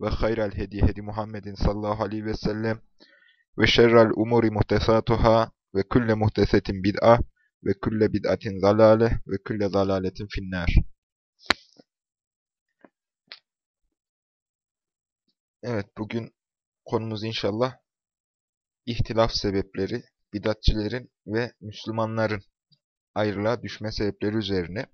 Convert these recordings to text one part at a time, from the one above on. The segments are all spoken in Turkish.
ve hayral hedi hedi Muhammedin sallallahu aleyhi ve sellem ve şerrel umuri muhtesatuhâ ve külle muhtesetin bid'a ve külle bid'atin zalale ve külle zalaletin finnâr. Evet, bugün konumuz inşallah ihtilaf sebepleri, bidatçilerin ve Müslümanların ayrılığa düşme sebepleri üzerine.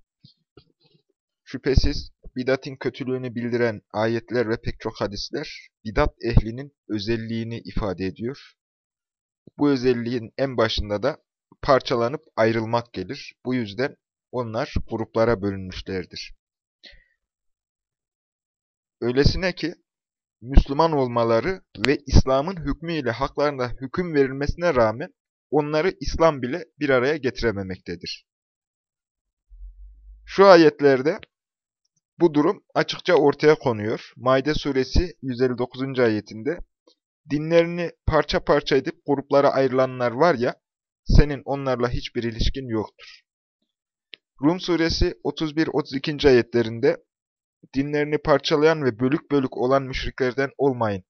Şüphesiz bidatin kötülüğünü bildiren ayetler ve pek çok hadisler bidat ehlinin özelliğini ifade ediyor. Bu özelliğin en başında da parçalanıp ayrılmak gelir. Bu yüzden onlar gruplara bölünmüşlerdir. Öylesine ki Müslüman olmaları ve İslam'ın hükmüyle haklarında hüküm verilmesine rağmen onları İslam bile bir araya getirememektedir. Şu ayetlerde bu durum açıkça ortaya konuyor. Maide suresi 159. ayetinde dinlerini parça parça edip gruplara ayrılanlar var ya, senin onlarla hiçbir ilişkin yoktur. Rum suresi 31-32. ayetlerinde dinlerini parçalayan ve bölük bölük olan müşriklerden olmayın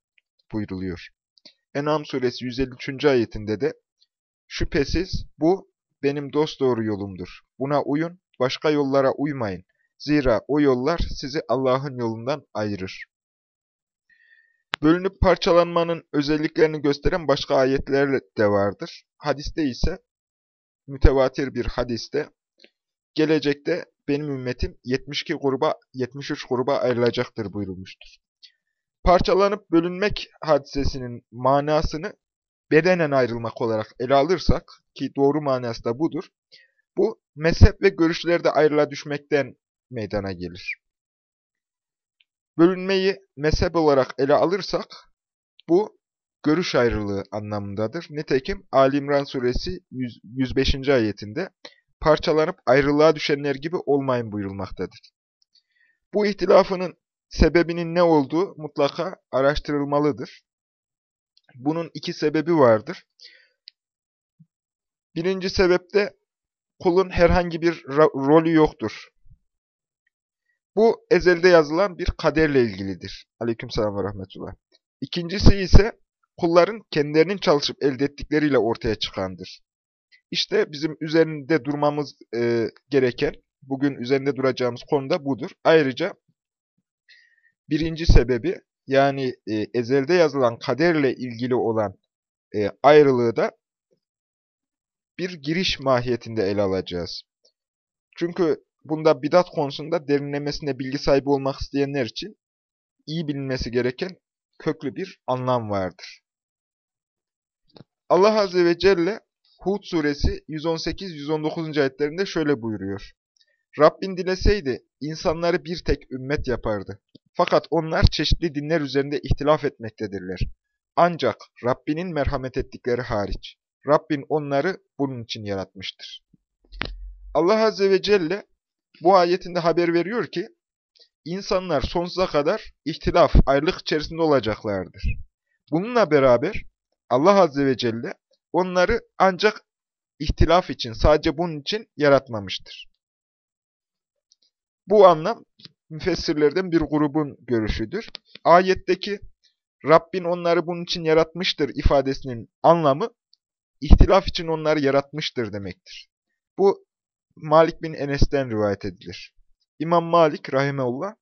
buyruluyor. En'am suresi 153. ayetinde de şüphesiz bu benim dosdoğru yolumdur. Buna uyun, başka yollara uymayın. Zira o yollar sizi Allah'ın yolundan ayırır. Bölünüp parçalanmanın özelliklerini gösteren başka ayetler de vardır. Hadiste ise, mütevatir bir hadiste, gelecekte benim ümmetim 72 gruba, 73 gruba ayrılacaktır buyurulmuştur. Parçalanıp bölünmek hadisesinin manasını bedenen ayrılmak olarak ele alırsak, ki doğru manası da budur, bu mezhep ve görüşlerde ayrıla düşmekten meydana gelir. Bölünmeyi mezhep olarak ele alırsak, bu görüş ayrılığı anlamındadır. Nitekim Ali İmran suresi 105. ayetinde parçalanıp ayrılığa düşenler gibi olmayın buyurulmaktadır. Bu ihtilafının sebebinin ne olduğu mutlaka araştırılmalıdır. Bunun iki sebebi vardır. Birinci sebepte kulun herhangi bir rolü yoktur. Bu ezelde yazılan bir kaderle ilgilidir. Aleykümselam ve rahmetullah. İkincisi ise kulların kendilerinin çalışıp elde ettikleriyle ortaya çıkandır. İşte bizim üzerinde durmamız e, gereken, bugün üzerinde duracağımız konu da budur. Ayrıca birinci sebebi, yani e, ezelde yazılan kaderle ilgili olan e, ayrılığı da bir giriş mahiyetinde ele alacağız. Çünkü bunda bidat konusunda derinlemesine bilgi sahibi olmak isteyenler için iyi bilinmesi gereken köklü bir anlam vardır. Allah Azze ve Celle Hud suresi 118-119. ayetlerinde şöyle buyuruyor. Rabbin dileseydi insanları bir tek ümmet yapardı. Fakat onlar çeşitli dinler üzerinde ihtilaf etmektedirler. Ancak Rabbinin merhamet ettikleri hariç. Rabbin onları bunun için yaratmıştır. Allah Azze ve Celle bu ayetinde haber veriyor ki, insanlar sonsuza kadar ihtilaf, ayrılık içerisinde olacaklardır. Bununla beraber Allah Azze ve Celle onları ancak ihtilaf için, sadece bunun için yaratmamıştır. Bu anlam müfessirlerden bir grubun görüşüdür. Ayetteki Rabbin onları bunun için yaratmıştır ifadesinin anlamı, ihtilaf için onları yaratmıştır demektir. Bu Malik bin Enes'ten rivayet edilir. İmam Malik rahimeullah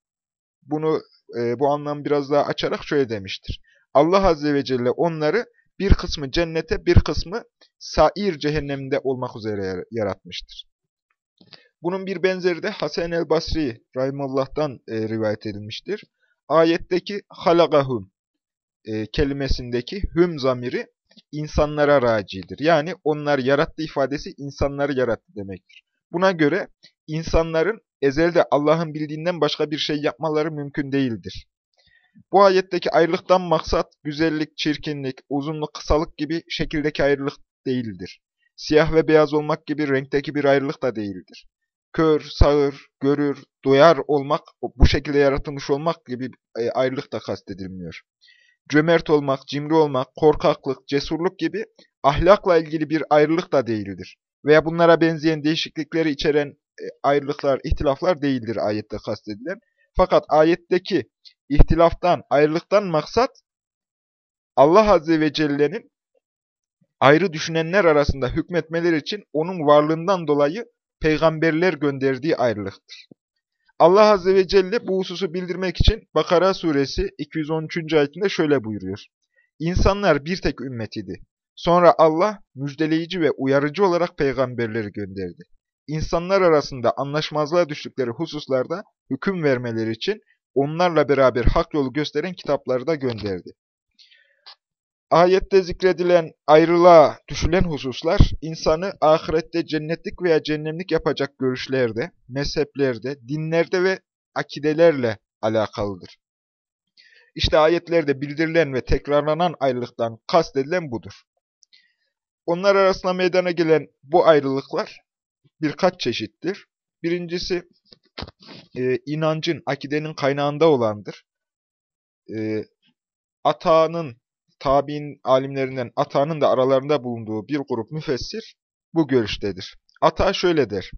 bunu e, bu anlamı biraz daha açarak şöyle demiştir. Allah azze ve celle onları bir kısmı cennete, bir kısmı sair cehennemde olmak üzere yaratmıştır. Bunun bir benzeri de Hasan el Basri rahimullah'tan e, rivayet edilmiştir. Ayetteki halagahum e, kelimesindeki hüm zamiri insanlara racidir. Yani onlar yarattı ifadesi insanları yarattı demektir. Buna göre insanların ezelde Allah'ın bildiğinden başka bir şey yapmaları mümkün değildir. Bu ayetteki ayrılıktan maksat güzellik, çirkinlik, uzunluk, kısalık gibi şekildeki ayrılık değildir. Siyah ve beyaz olmak gibi renkteki bir ayrılık da değildir. Kör, sağır, görür, duyar olmak, bu şekilde yaratılmış olmak gibi e, ayrılık da kastedilmiyor. Cömert olmak, cimri olmak, korkaklık, cesurluk gibi ahlakla ilgili bir ayrılık da değildir. Veya bunlara benzeyen değişiklikleri içeren e, ayrılıklar, ihtilaflar değildir ayette kastedilen. Fakat ayetteki ihtilaftan, ayrılıktan maksat Allah Azze ve Celle'nin ayrı düşünenler arasında hükmetmeleri için onun varlığından dolayı peygamberler gönderdiği ayrılıktır. Allah Azze ve Celle bu hususu bildirmek için Bakara suresi 213. ayetinde şöyle buyuruyor. İnsanlar bir tek ümmet idi. Sonra Allah müjdeleyici ve uyarıcı olarak peygamberleri gönderdi. İnsanlar arasında anlaşmazlığa düştükleri hususlarda hüküm vermeleri için onlarla beraber hak yolu gösteren kitapları da gönderdi. Ayette zikredilen ayrılığa düşülen hususlar, insanı ahirette cennetlik veya cehennemlik yapacak görüşlerde, mezheplerde, dinlerde ve akidelerle alakalıdır. İşte ayetlerde bildirilen ve tekrarlanan ayrılıktan kastedilen budur. Onlar arasında meydana gelen bu ayrılıklar birkaç çeşittir. Birincisi, e, inancın, akidenin kaynağında olandır. E, atağının, tabi'in alimlerinden atağının da aralarında bulunduğu bir grup müfessir bu görüştedir. Ata şöyle der.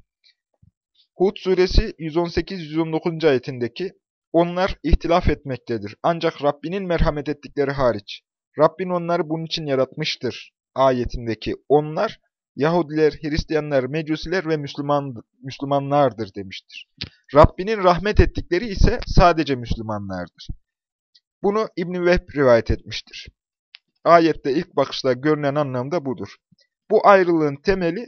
Hud suresi 118-119. ayetindeki onlar ihtilaf etmektedir. Ancak Rabbinin merhamet ettikleri hariç. Rabbin onları bunun için yaratmıştır. Ayetindeki onlar Yahudiler, Hristiyanlar, Mecusiler ve Müslüman, Müslümanlardır demiştir. Rabbinin rahmet ettikleri ise sadece Müslümanlardır. Bunu İbn-i Vehb rivayet etmiştir. Ayette ilk bakışta görünen anlamda budur. Bu ayrılığın temeli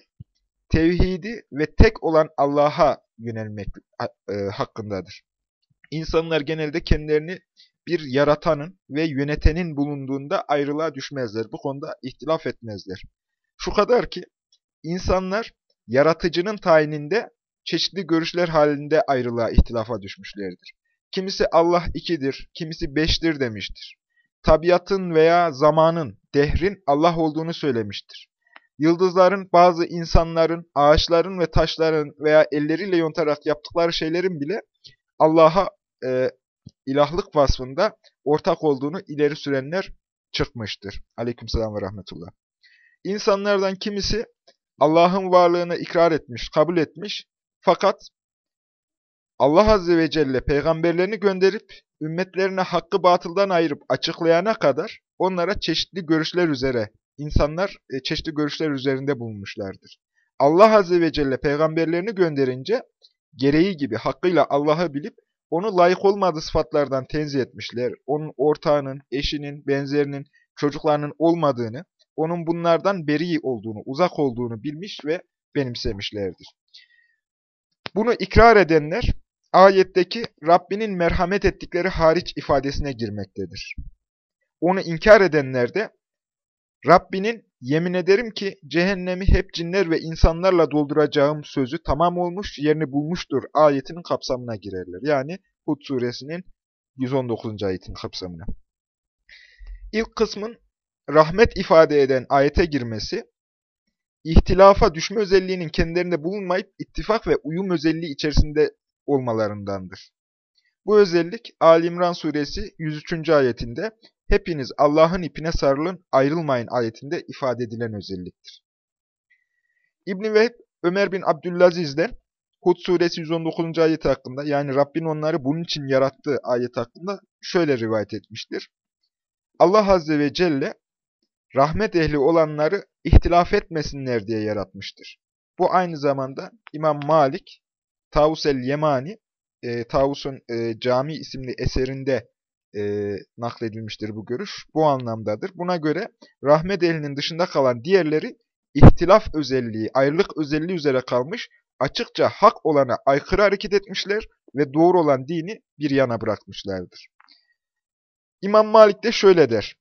tevhidi ve tek olan Allah'a yönelmek e, hakkındadır. İnsanlar genelde kendilerini bir yaratanın ve yönetenin bulunduğunda ayrılığa düşmezler. Bu konuda ihtilaf etmezler. Şu kadar ki insanlar yaratıcının tayininde çeşitli görüşler halinde ayrılığa, ihtilafa düşmüşlerdir. Kimisi Allah ikidir, kimisi beştir demiştir. Tabiatın veya zamanın, dehrin Allah olduğunu söylemiştir. Yıldızların, bazı insanların, ağaçların ve taşların veya elleriyle yontarak yaptıkları şeylerin bile Allah'a e, ilahlık vasfında ortak olduğunu ileri sürenler çıkmıştır. Aleykümselam ve rahmetullah. İnsanlardan kimisi Allah'ın varlığını ikrar etmiş, kabul etmiş fakat Allah Azze ve Celle peygamberlerini gönderip ümmetlerine hakkı batıldan ayırıp açıklayana kadar onlara çeşitli görüşler üzere, insanlar e, çeşitli görüşler üzerinde bulunmuşlardır. Allah Azze ve Celle peygamberlerini gönderince gereği gibi hakkıyla Allah'ı bilip onu layık olmadığı sıfatlardan tenzih etmişler. Onun ortağının, eşinin, benzerinin, çocuklarının olmadığını, onun bunlardan beri olduğunu, uzak olduğunu bilmiş ve benimsemişlerdir. Bunu ikrar edenler, ayetteki Rabbinin merhamet ettikleri hariç ifadesine girmektedir. Onu inkar edenler de, Rabbinin yemin ederim ki cehennemi hep cinler ve insanlarla dolduracağım sözü tamam olmuş, yerini bulmuştur ayetinin kapsamına girerler. Yani Hud suresinin 119. ayetin kapsamına. İlk kısmın rahmet ifade eden ayete girmesi, ihtilafa düşme özelliğinin kendilerinde bulunmayıp ittifak ve uyum özelliği içerisinde olmalarındandır. Bu özellik Ali İmran suresi 103. ayetinde hepiniz Allah'ın ipine sarılın ayrılmayın ayetinde ifade edilen özelliktir. İbn Vehb Ömer bin Abdülaziz'den Hud suresi 119. ayet hakkında yani Rabbin onları bunun için yarattığı ayet hakkında şöyle rivayet etmiştir. Allah Azze ve Celle rahmet ehli olanları ihtilaf etmesinler diye yaratmıştır. Bu aynı zamanda İmam Malik, Tavus el-Yemani, e, Tavus'un e, Cami isimli eserinde e, nakledilmiştir bu görüş. Bu anlamdadır. Buna göre rahmet ehlinin dışında kalan diğerleri ihtilaf özelliği, ayrılık özelliği üzere kalmış, açıkça hak olana aykırı hareket etmişler ve doğru olan dini bir yana bırakmışlardır. İmam Malik de şöyle der.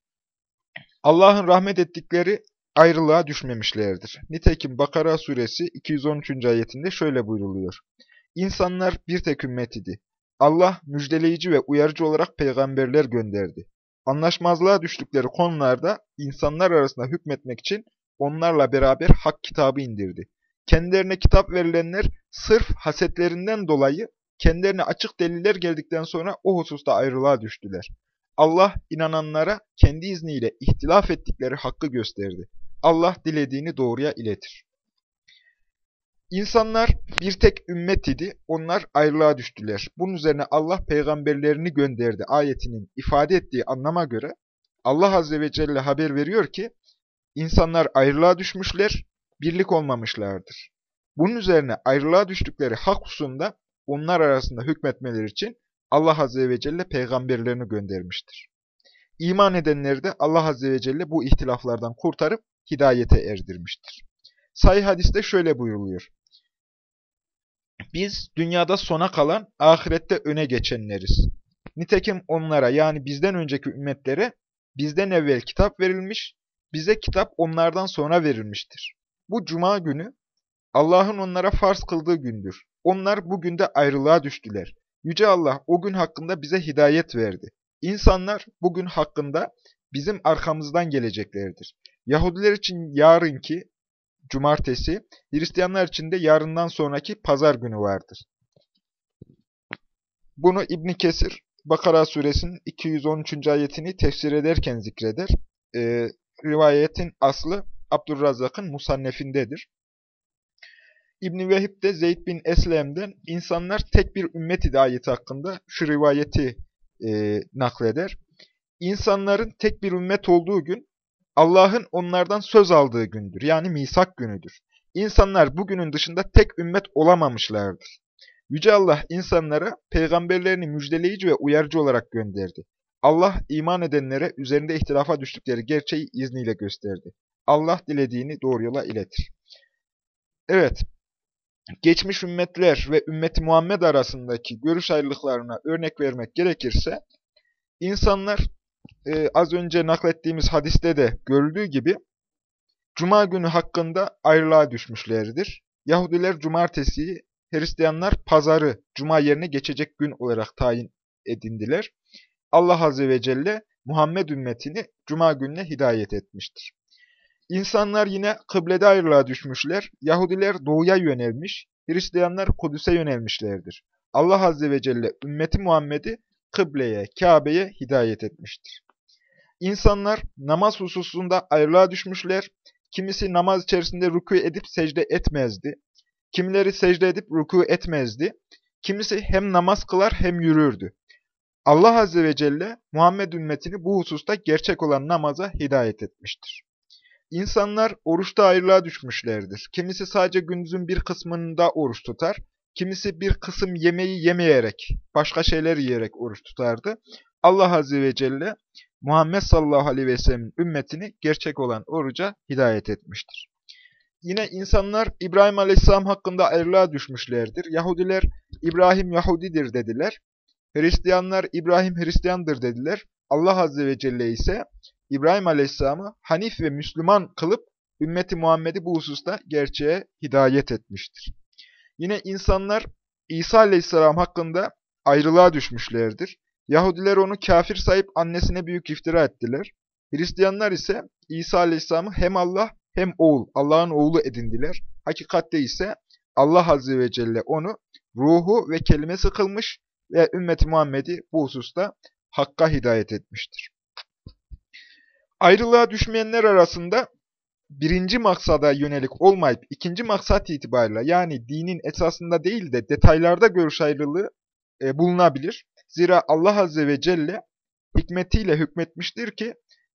Allah'ın rahmet ettikleri ayrılığa düşmemişlerdir. Nitekim Bakara suresi 213. ayetinde şöyle buyruluyor. İnsanlar bir tek ümmet idi. Allah müjdeleyici ve uyarıcı olarak peygamberler gönderdi. Anlaşmazlığa düştükleri konularda insanlar arasında hükmetmek için onlarla beraber hak kitabı indirdi. Kendilerine kitap verilenler sırf hasetlerinden dolayı kendilerine açık deliller geldikten sonra o hususta ayrılığa düştüler. Allah inananlara kendi izniyle ihtilaf ettikleri hakkı gösterdi. Allah dilediğini doğruya iletir. İnsanlar bir tek ümmet idi, onlar ayrılığa düştüler. Bunun üzerine Allah peygamberlerini gönderdi ayetinin ifade ettiği anlama göre Allah Azze ve Celle haber veriyor ki, insanlar ayrılığa düşmüşler, birlik olmamışlardır. Bunun üzerine ayrılığa düştükleri hak hususunda onlar arasında hükmetmeleri için Allah Azze ve Celle peygamberlerini göndermiştir. İman edenleri de Allah Azze ve Celle bu ihtilaflardan kurtarıp hidayete erdirmiştir. Sahih hadiste şöyle buyruluyor. Biz dünyada sona kalan, ahirette öne geçenleriz. Nitekim onlara yani bizden önceki ümmetlere bizden evvel kitap verilmiş, bize kitap onlardan sonra verilmiştir. Bu cuma günü Allah'ın onlara farz kıldığı gündür. Onlar bugün de ayrılığa düştüler. Yüce Allah o gün hakkında bize hidayet verdi. İnsanlar bugün hakkında bizim arkamızdan geleceklerdir. Yahudiler için yarınki cumartesi, Hristiyanlar için de yarından sonraki pazar günü vardır. Bunu İbn Kesir, Bakara suresinin 213. ayetini tefsir ederken zikreder. Ee, rivayetin aslı Abdurrazak'ın Musannefindedir. İbn-i Vehib de Zeyd bin Eslem'den insanlar tek bir ümmet hidayeti hakkında şu rivayeti e, nakleder. İnsanların tek bir ümmet olduğu gün Allah'ın onlardan söz aldığı gündür. Yani misak günüdür. İnsanlar bugünün dışında tek ümmet olamamışlardır. Yüce Allah insanlara peygamberlerini müjdeleyici ve uyarıcı olarak gönderdi. Allah iman edenlere üzerinde ihtilafa düştükleri gerçeği izniyle gösterdi. Allah dilediğini doğru yola iletir. Evet, geçmiş ümmetler ve ümmeti Muhammed arasındaki görüş ayrılıklarına örnek vermek gerekirse, insanlar e, az önce naklettiğimiz hadiste de görüldüğü gibi, Cuma günü hakkında ayrılığa düşmüşlerdir. Yahudiler cumartesiyi, Hristiyanlar pazarı, Cuma yerine geçecek gün olarak tayin edindiler. Allah Azze ve Celle Muhammed ümmetini Cuma gününe hidayet etmiştir. İnsanlar yine kıblede ayrılığa düşmüşler. Yahudiler doğuya yönelmiş, Hristiyanlar Kudüs'e yönelmişlerdir. Allah Azze ve Celle ümmeti Muhammed'i kıbleye, Kabe'ye hidayet etmiştir. İnsanlar namaz hususunda ayrılığa düşmüşler. Kimisi namaz içerisinde rükû edip secde etmezdi. Kimileri secde edip rükû etmezdi. Kimisi hem namaz kılar hem yürürdü. Allah Azze ve Celle Muhammed ümmetini bu hususta gerçek olan namaza hidayet etmiştir. İnsanlar oruçta ayrılığa düşmüşlerdir. Kimisi sadece gündüzün bir kısmında oruç tutar. Kimisi bir kısım yemeği yemeyerek, başka şeyler yiyerek oruç tutardı. Allah Azze ve Celle Muhammed sallallahu aleyhi ve sellem'in ümmetini gerçek olan oruca hidayet etmiştir. Yine insanlar İbrahim aleyhisselam hakkında ayrılığa düşmüşlerdir. Yahudiler İbrahim Yahudidir dediler. Hristiyanlar İbrahim Hristiyandır dediler. Allah Azze ve Celle ise İbrahim Aleyhisselam'ı Hanif ve Müslüman kılıp ümmeti Muhammed'i bu hususta gerçeğe hidayet etmiştir. Yine insanlar İsa Aleyhisselam hakkında ayrılığa düşmüşlerdir. Yahudiler onu kafir sayıp annesine büyük iftira ettiler. Hristiyanlar ise İsa Aleyhisselam'ı hem Allah hem oğul, Allah'ın oğlu edindiler. Hakikatte ise Allah Azze ve Celle onu ruhu ve kelimesi kılmış ve ümmeti Muhammed'i bu hususta hakka hidayet etmiştir. Ayrılığa düşmeyenler arasında birinci maksada yönelik olmayıp ikinci maksat itibariyle yani dinin esasında değil de detaylarda görüş ayrılığı e, bulunabilir. Zira Allah Azze ve Celle hikmetiyle hükmetmiştir ki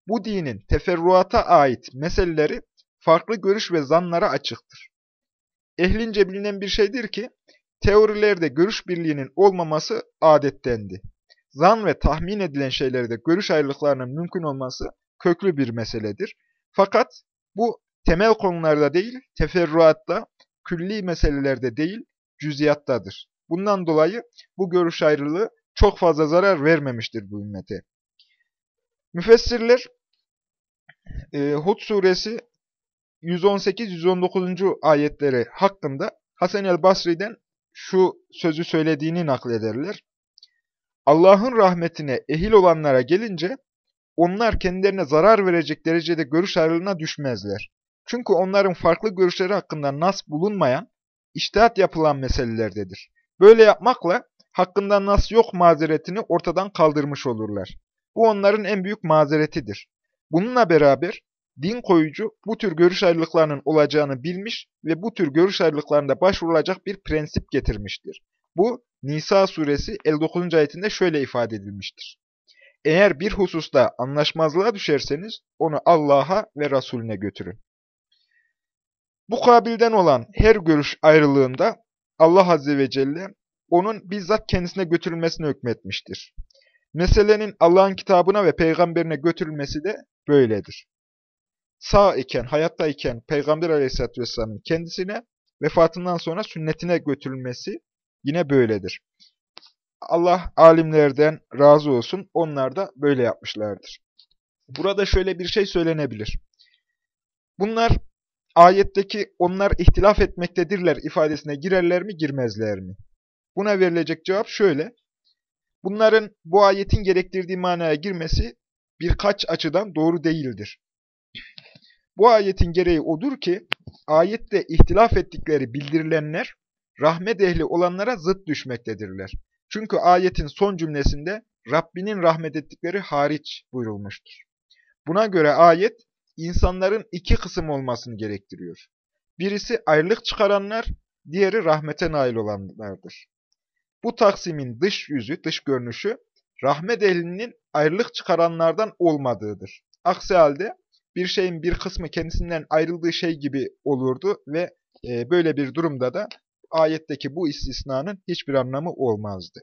bu dinin teferruata ait meseleleri farklı görüş ve zanlara açıktır. Ehlince bilinen bir şeydir ki teorilerde görüş birliğinin olmaması adettendi. Zan ve tahmin edilen şeylerde görüş ayrılıklarının mümkün olması köklü bir meseledir. Fakat bu temel konularda değil, teferruatta, külli meselelerde değil, cüziyattadır. Bundan dolayı bu görüş ayrılığı çok fazla zarar vermemiştir bu ümmete. Müfessirler e, Hud suresi 118-119. ayetleri hakkında Hasan el Basri'den şu sözü söylediğini naklederler. Allah'ın rahmetine ehil olanlara gelince, onlar kendilerine zarar verecek derecede görüş ayrılığına düşmezler. Çünkü onların farklı görüşleri hakkında nas bulunmayan, iştihat yapılan meselelerdedir. Böyle yapmakla hakkında nas yok mazeretini ortadan kaldırmış olurlar. Bu onların en büyük mazeretidir. Bununla beraber din koyucu bu tür görüş ayrılıklarının olacağını bilmiş ve bu tür görüş ayrılıklarında başvurulacak bir prensip getirmiştir. Bu Nisa suresi 59. ayetinde şöyle ifade edilmiştir. Eğer bir hususta anlaşmazlığa düşerseniz onu Allah'a ve Resulüne götürün. Bu kabilden olan her görüş ayrılığında Allah Azze ve Celle onun bizzat kendisine götürülmesine hükmetmiştir. Meselenin Allah'ın kitabına ve peygamberine götürülmesi de böyledir. Sağ iken, hayatta iken Peygamber Aleyhisselatü Vesselam'ın kendisine, vefatından sonra sünnetine götürülmesi yine böyledir. Allah alimlerden razı olsun, onlar da böyle yapmışlardır. Burada şöyle bir şey söylenebilir. Bunlar ayetteki onlar ihtilaf etmektedirler ifadesine girerler mi, girmezler mi? Buna verilecek cevap şöyle. Bunların bu ayetin gerektirdiği manaya girmesi birkaç açıdan doğru değildir. Bu ayetin gereği odur ki, ayette ihtilaf ettikleri bildirilenler, rahmet ehli olanlara zıt düşmektedirler. Çünkü ayetin son cümlesinde Rabbinin rahmet ettikleri hariç buyurulmuştur. Buna göre ayet, insanların iki kısım olmasını gerektiriyor. Birisi ayrılık çıkaranlar, diğeri rahmete nail olanlardır. Bu taksimin dış yüzü, dış görünüşü, rahmet ehlinin ayrılık çıkaranlardan olmadığıdır. Aksi halde bir şeyin bir kısmı kendisinden ayrıldığı şey gibi olurdu ve e, böyle bir durumda da ayetteki bu istisnanın hiçbir anlamı olmazdı.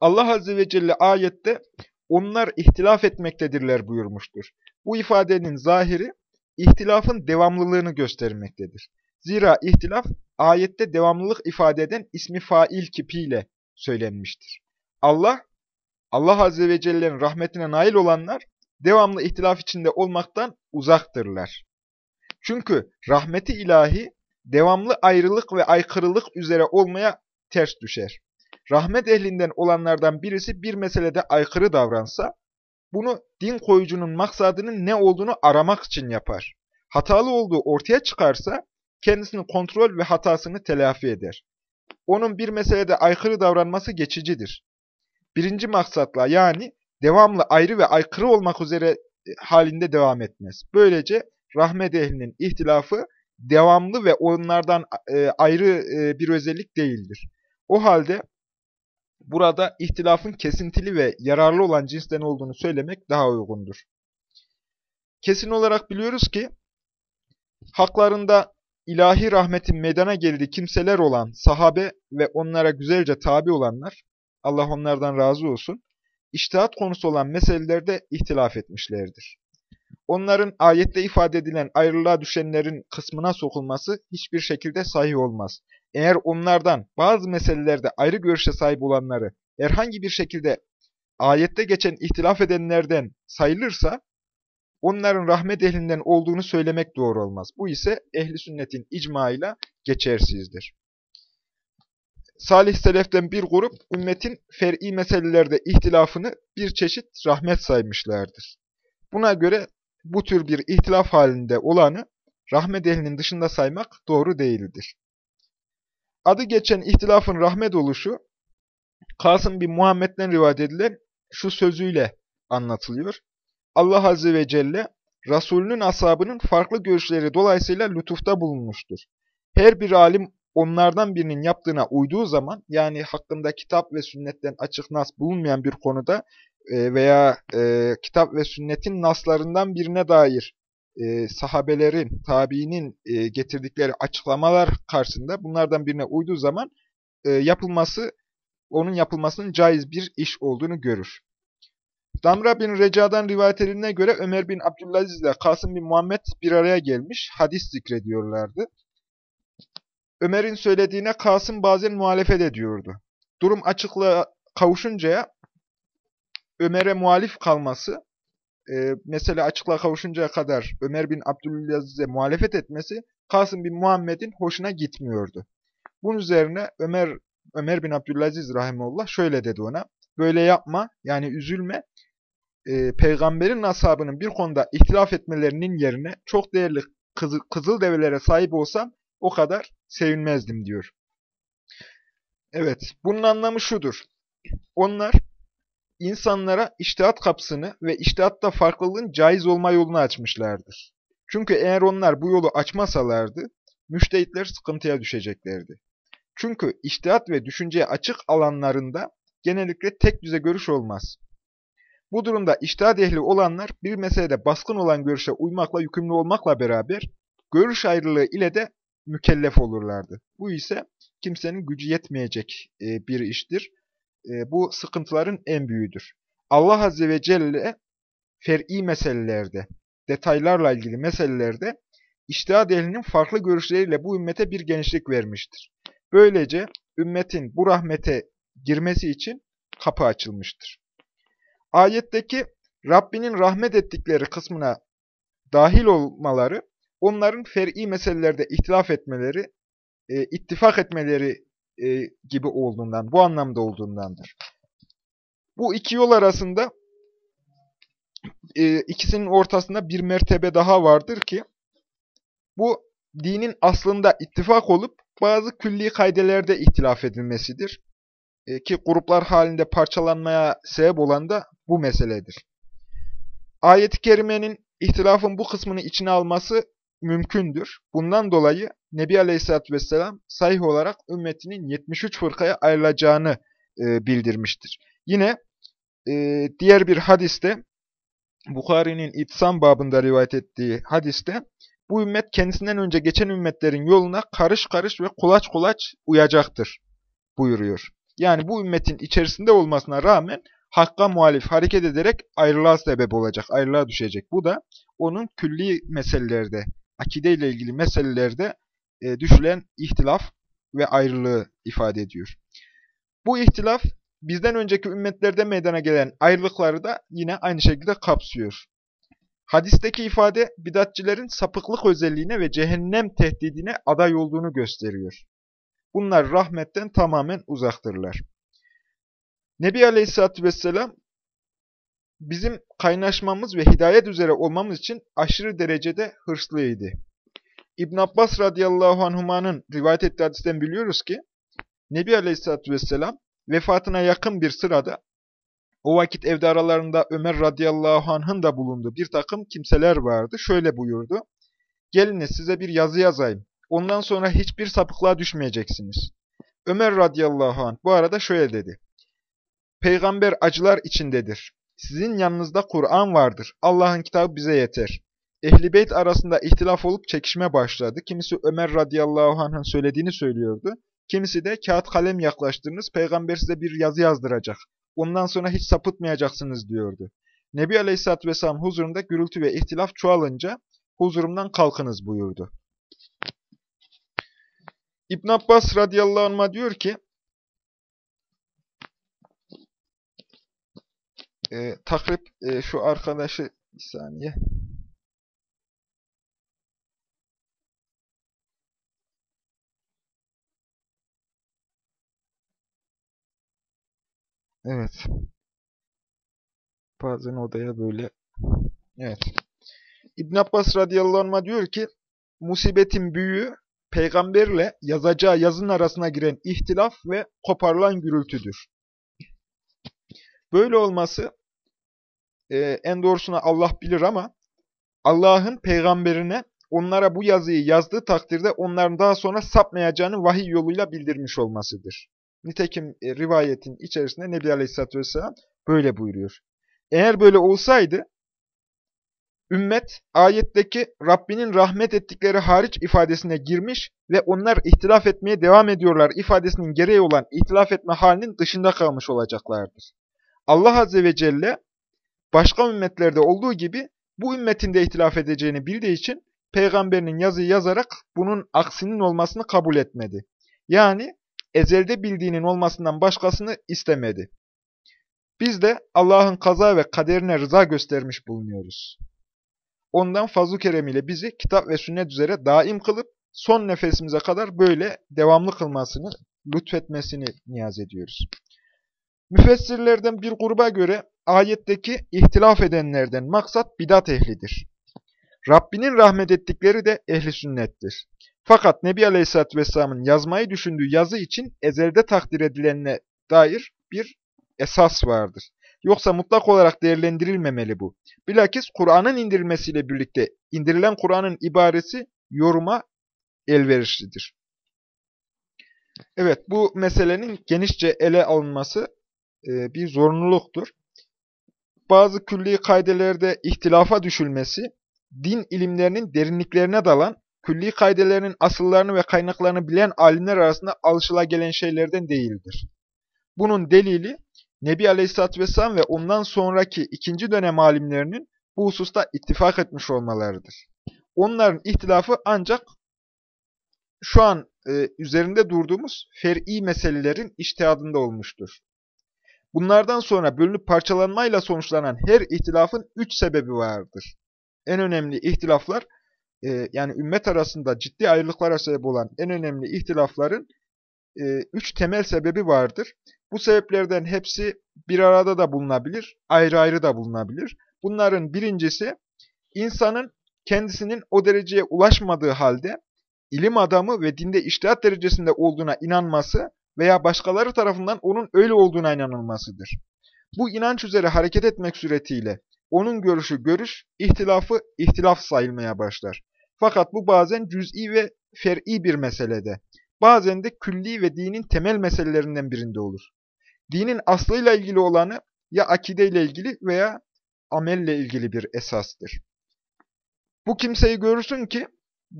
Allah Azze ve Celle ayette onlar ihtilaf etmektedirler buyurmuştur. Bu ifadenin zahiri ihtilafın devamlılığını göstermektedir. Zira ihtilaf ayette devamlılık ifade eden ismi fail kipiyle söylenmiştir. Allah, Allah Azze ve Celle'nin rahmetine nail olanlar devamlı ihtilaf içinde olmaktan uzaktırlar. Çünkü rahmeti ilahi devamlı ayrılık ve aykırılık üzere olmaya ters düşer. Rahmet ehlinden olanlardan birisi bir meselede aykırı davransa, bunu din koyucunun maksadının ne olduğunu aramak için yapar. Hatalı olduğu ortaya çıkarsa, kendisini kontrol ve hatasını telafi eder. Onun bir meselede aykırı davranması geçicidir. Birinci maksatla yani devamlı ayrı ve aykırı olmak üzere e, halinde devam etmez. Böylece rahmet ehlinin ihtilafı devamlı ve onlardan e, ayrı e, bir özellik değildir. O halde burada ihtilafın kesintili ve yararlı olan cinsten olduğunu söylemek daha uygundur. Kesin olarak biliyoruz ki haklarında ilahi rahmetin meydana geldiği kimseler olan sahabe ve onlara güzelce tabi olanlar, Allah onlardan razı olsun, iştihat konusu olan meselelerde ihtilaf etmişlerdir. Onların ayette ifade edilen ayrılığa düşenlerin kısmına sokulması hiçbir şekilde sahih olmaz. Eğer onlardan bazı meselelerde ayrı görüşe sahip olanları herhangi bir şekilde ayette geçen ihtilaf edenlerden sayılırsa, onların rahmet ehlinden olduğunu söylemek doğru olmaz. Bu ise ehli sünnetin icmaıyla geçersizdir. Salih Selef'ten bir grup ümmetin fer'i meselelerde ihtilafını bir çeşit rahmet saymışlardır. Buna göre bu tür bir ihtilaf halinde olanı rahmet ehlinin dışında saymak doğru değildir. Adı geçen ihtilafın rahmet oluşu, Kasım bin Muhammed'den rivayet edilen şu sözüyle anlatılıyor. Allah Azze ve Celle, Resulünün ashabının farklı görüşleri dolayısıyla lütufta bulunmuştur. Her bir alim onlardan birinin yaptığına uyduğu zaman, yani hakkında kitap ve sünnetten açık nas bulunmayan bir konuda e, veya e, kitap ve sünnetin naslarından birine dair e, sahabelerin, tabiinin e, getirdikleri açıklamalar karşısında bunlardan birine uyduğu zaman e, yapılması, onun yapılmasının caiz bir iş olduğunu görür. Damra bin Reca'dan rivayet edildiğine göre Ömer bin Abdülaziz ile Kasım bin Muhammed bir araya gelmiş, hadis zikrediyorlardı. Ömer'in söylediğine Kasım bazen muhalefet ediyordu. Durum açıklığa kavuşuncaya Ömer'e muhalif kalması, e, mesela açıklığa kavuşuncaya kadar Ömer bin Abdülaziz'e muhalefet etmesi Kasım bin Muhammed'in hoşuna gitmiyordu. Bunun üzerine Ömer Ömer bin Abdülaziz rahimullah şöyle dedi ona. Böyle yapma yani üzülme. E, peygamberin ashabının bir konuda ihtilaf etmelerinin yerine çok değerli kızıl, kızıl develere sahip olsam o kadar sevinmezdim diyor. Evet, bunun anlamı şudur. Onlar insanlara iştihat kapısını ve iştihatta farklılığın caiz olma yolunu açmışlardır. Çünkü eğer onlar bu yolu açmasalardı, müştehitler sıkıntıya düşeceklerdi. Çünkü iştihat ve düşünceye açık alanlarında genellikle tek düze görüş olmaz. Bu durumda iştihat ehli olanlar bir meselede baskın olan görüşe uymakla yükümlü olmakla beraber görüş ayrılığı ile de mükellef olurlardı. Bu ise kimsenin gücü yetmeyecek e, bir iştir. E, bu sıkıntıların en büyüğüdür. Allah Azze ve Celle fer'i meselelerde, detaylarla ilgili meselelerde iştihad ehlinin farklı görüşleriyle bu ümmete bir genişlik vermiştir. Böylece ümmetin bu rahmete girmesi için kapı açılmıştır. Ayetteki Rabbinin rahmet ettikleri kısmına dahil olmaları, onların fer'i meselelerde ihtilaf etmeleri, e, ittifak etmeleri e, gibi olduğundan, bu anlamda olduğundandır. Bu iki yol arasında e, ikisinin ortasında bir mertebe daha vardır ki, bu dinin aslında ittifak olup bazı külli kaydelerde ihtilaf edilmesidir. E, ki gruplar halinde parçalanmaya sebep olan da bu meseledir. Ayet-i Kerime'nin ihtilafın bu kısmını içine alması mümkündür. Bundan dolayı Nebi Aleyhisselatü Vesselam sahih olarak ümmetinin 73 fırkaya ayrılacağını e, bildirmiştir. Yine e, diğer bir hadiste, Bukhari'nin İtsam babında rivayet ettiği hadiste, bu ümmet kendisinden önce geçen ümmetlerin yoluna karış karış ve kulaç kulaç uyacaktır buyuruyor. Yani bu ümmetin içerisinde olmasına rağmen hakka muhalif hareket ederek ayrılığa sebep olacak, ayrılığa düşecek. Bu da onun külli meselelerde, akide ile ilgili meselelerde e, düşülen ihtilaf ve ayrılığı ifade ediyor. Bu ihtilaf bizden önceki ümmetlerde meydana gelen ayrılıkları da yine aynı şekilde kapsıyor. Hadisteki ifade bidatçilerin sapıklık özelliğine ve cehennem tehdidine aday olduğunu gösteriyor. Bunlar rahmetten tamamen uzaktırlar. Nebi Aleyhisselatü Vesselam bizim kaynaşmamız ve hidayet üzere olmamız için aşırı derecede hırslıydı. İbn Abbas radıyallahu anhumanın rivayet ettiği hadisten biliyoruz ki, Nebi Aleyhisselatü Vesselam vefatına yakın bir sırada, o vakit evde aralarında Ömer radıyallahu anh'ın da bulunduğu bir takım kimseler vardı. Şöyle buyurdu, geliniz size bir yazı yazayım. Ondan sonra hiçbir sapıklığa düşmeyeceksiniz. Ömer radıyallahu anh bu arada şöyle dedi. Peygamber acılar içindedir. Sizin yanınızda Kur'an vardır. Allah'ın kitabı bize yeter. Ehli beyt arasında ihtilaf olup çekişme başladı. Kimisi Ömer radıyallahu anh'ın söylediğini söylüyordu. Kimisi de kağıt kalem yaklaştırınız, peygamber size bir yazı yazdıracak. Ondan sonra hiç sapıtmayacaksınız diyordu. Nebi Aleyhisselatü Vesselam huzurunda gürültü ve ihtilaf çoğalınca huzurumdan kalkınız buyurdu. İbn Abbas radıyallahu anh'a diyor ki, e, takrip e, şu arkadaşı bir saniye. Evet. Bazen odaya böyle. Evet. İbn Abbas radıyallahu anh'a diyor ki, musibetin büyüğü peygamberle yazacağı yazın arasına giren ihtilaf ve koparılan gürültüdür. Böyle olması e, en doğrusuna Allah bilir ama Allah'ın peygamberine onlara bu yazıyı yazdığı takdirde onların daha sonra sapmayacağını vahiy yoluyla bildirmiş olmasıdır. Nitekim e, rivayetin içerisinde Nebi Aleyhisselatü Vesselam böyle buyuruyor. Eğer böyle olsaydı Ümmet, ayetteki Rabbinin rahmet ettikleri hariç ifadesine girmiş ve onlar ihtilaf etmeye devam ediyorlar ifadesinin gereği olan ihtilaf etme halinin dışında kalmış olacaklardır. Allah Azze ve Celle, başka ümmetlerde olduğu gibi bu ümmetin de ihtilaf edeceğini bildiği için, peygamberinin yazıyı yazarak bunun aksinin olmasını kabul etmedi. Yani ezelde bildiğinin olmasından başkasını istemedi. Biz de Allah'ın kaza ve kaderine rıza göstermiş bulunuyoruz ondan fazl-ı keremiyle bizi kitap ve sünnet üzere daim kılıp son nefesimize kadar böyle devamlı kılmasını lütfetmesini niyaz ediyoruz. Müfessirlerden bir gruba göre ayetteki ihtilaf edenlerden maksat bidat ehlidir. Rabbinin rahmet ettikleri de ehli sünnettir. Fakat Nebi Aleyhisselatü Vesselam'ın yazmayı düşündüğü yazı için ezelde takdir edilenine dair bir esas vardır. Yoksa mutlak olarak değerlendirilmemeli bu. Bilakis Kur'an'ın indirilmesiyle birlikte indirilen Kur'an'ın ibaresi yoruma elverişlidir. Evet, bu meselenin genişçe ele alınması e, bir zorunluluktur. Bazı külli kaidelerde ihtilafa düşülmesi, din ilimlerinin derinliklerine dalan, külli kaidelerinin asıllarını ve kaynaklarını bilen alimler arasında alışılagelen şeylerden değildir. Bunun delili, Nebi Aleyhisselatü Vesselam ve ondan sonraki ikinci dönem alimlerinin bu hususta ittifak etmiş olmalarıdır. Onların ihtilafı ancak şu an e, üzerinde durduğumuz fer'i meselelerin iştihadında olmuştur. Bunlardan sonra bölünüp parçalanmayla sonuçlanan her ihtilafın üç sebebi vardır. En önemli ihtilaflar, e, yani ümmet arasında ciddi ayrılıklara sebep olan en önemli ihtilafların e, üç temel sebebi vardır. Bu sebeplerden hepsi bir arada da bulunabilir, ayrı ayrı da bulunabilir. Bunların birincisi, insanın kendisinin o dereceye ulaşmadığı halde ilim adamı ve dinde iştihat derecesinde olduğuna inanması veya başkaları tarafından onun öyle olduğuna inanılmasıdır. Bu inanç üzere hareket etmek suretiyle onun görüşü görüş, ihtilafı ihtilaf sayılmaya başlar. Fakat bu bazen cüz'i ve fer'i bir meselede, bazen de külli ve dinin temel meselelerinden birinde olur. Dinin aslıyla ilgili olanı ya akideyle ilgili veya amelle ilgili bir esastır. Bu kimseyi görürsün ki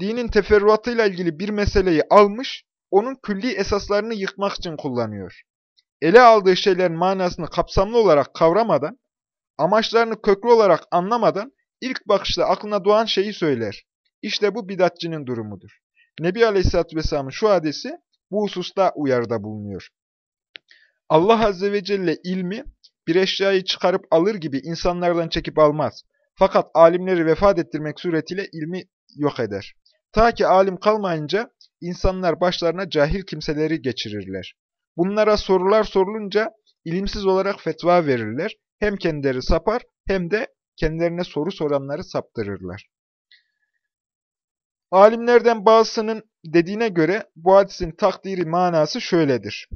dinin teferruatıyla ilgili bir meseleyi almış, onun külli esaslarını yıkmak için kullanıyor. Ele aldığı şeylerin manasını kapsamlı olarak kavramadan, amaçlarını köklü olarak anlamadan ilk bakışta aklına doğan şeyi söyler. İşte bu bidatçının durumudur. Nebi Aleyhisselatü Vesselam'ın şu hadisi bu hususta uyarıda bulunuyor. Allah Azze ve Celle ilmi bir eşyayı çıkarıp alır gibi insanlardan çekip almaz. Fakat alimleri vefat ettirmek suretiyle ilmi yok eder. Ta ki alim kalmayınca insanlar başlarına cahil kimseleri geçirirler. Bunlara sorular sorulunca ilimsiz olarak fetva verirler. Hem kendileri sapar hem de kendilerine soru soranları saptırırlar. Alimlerden bazısının dediğine göre bu hadisin takdiri manası şöyledir.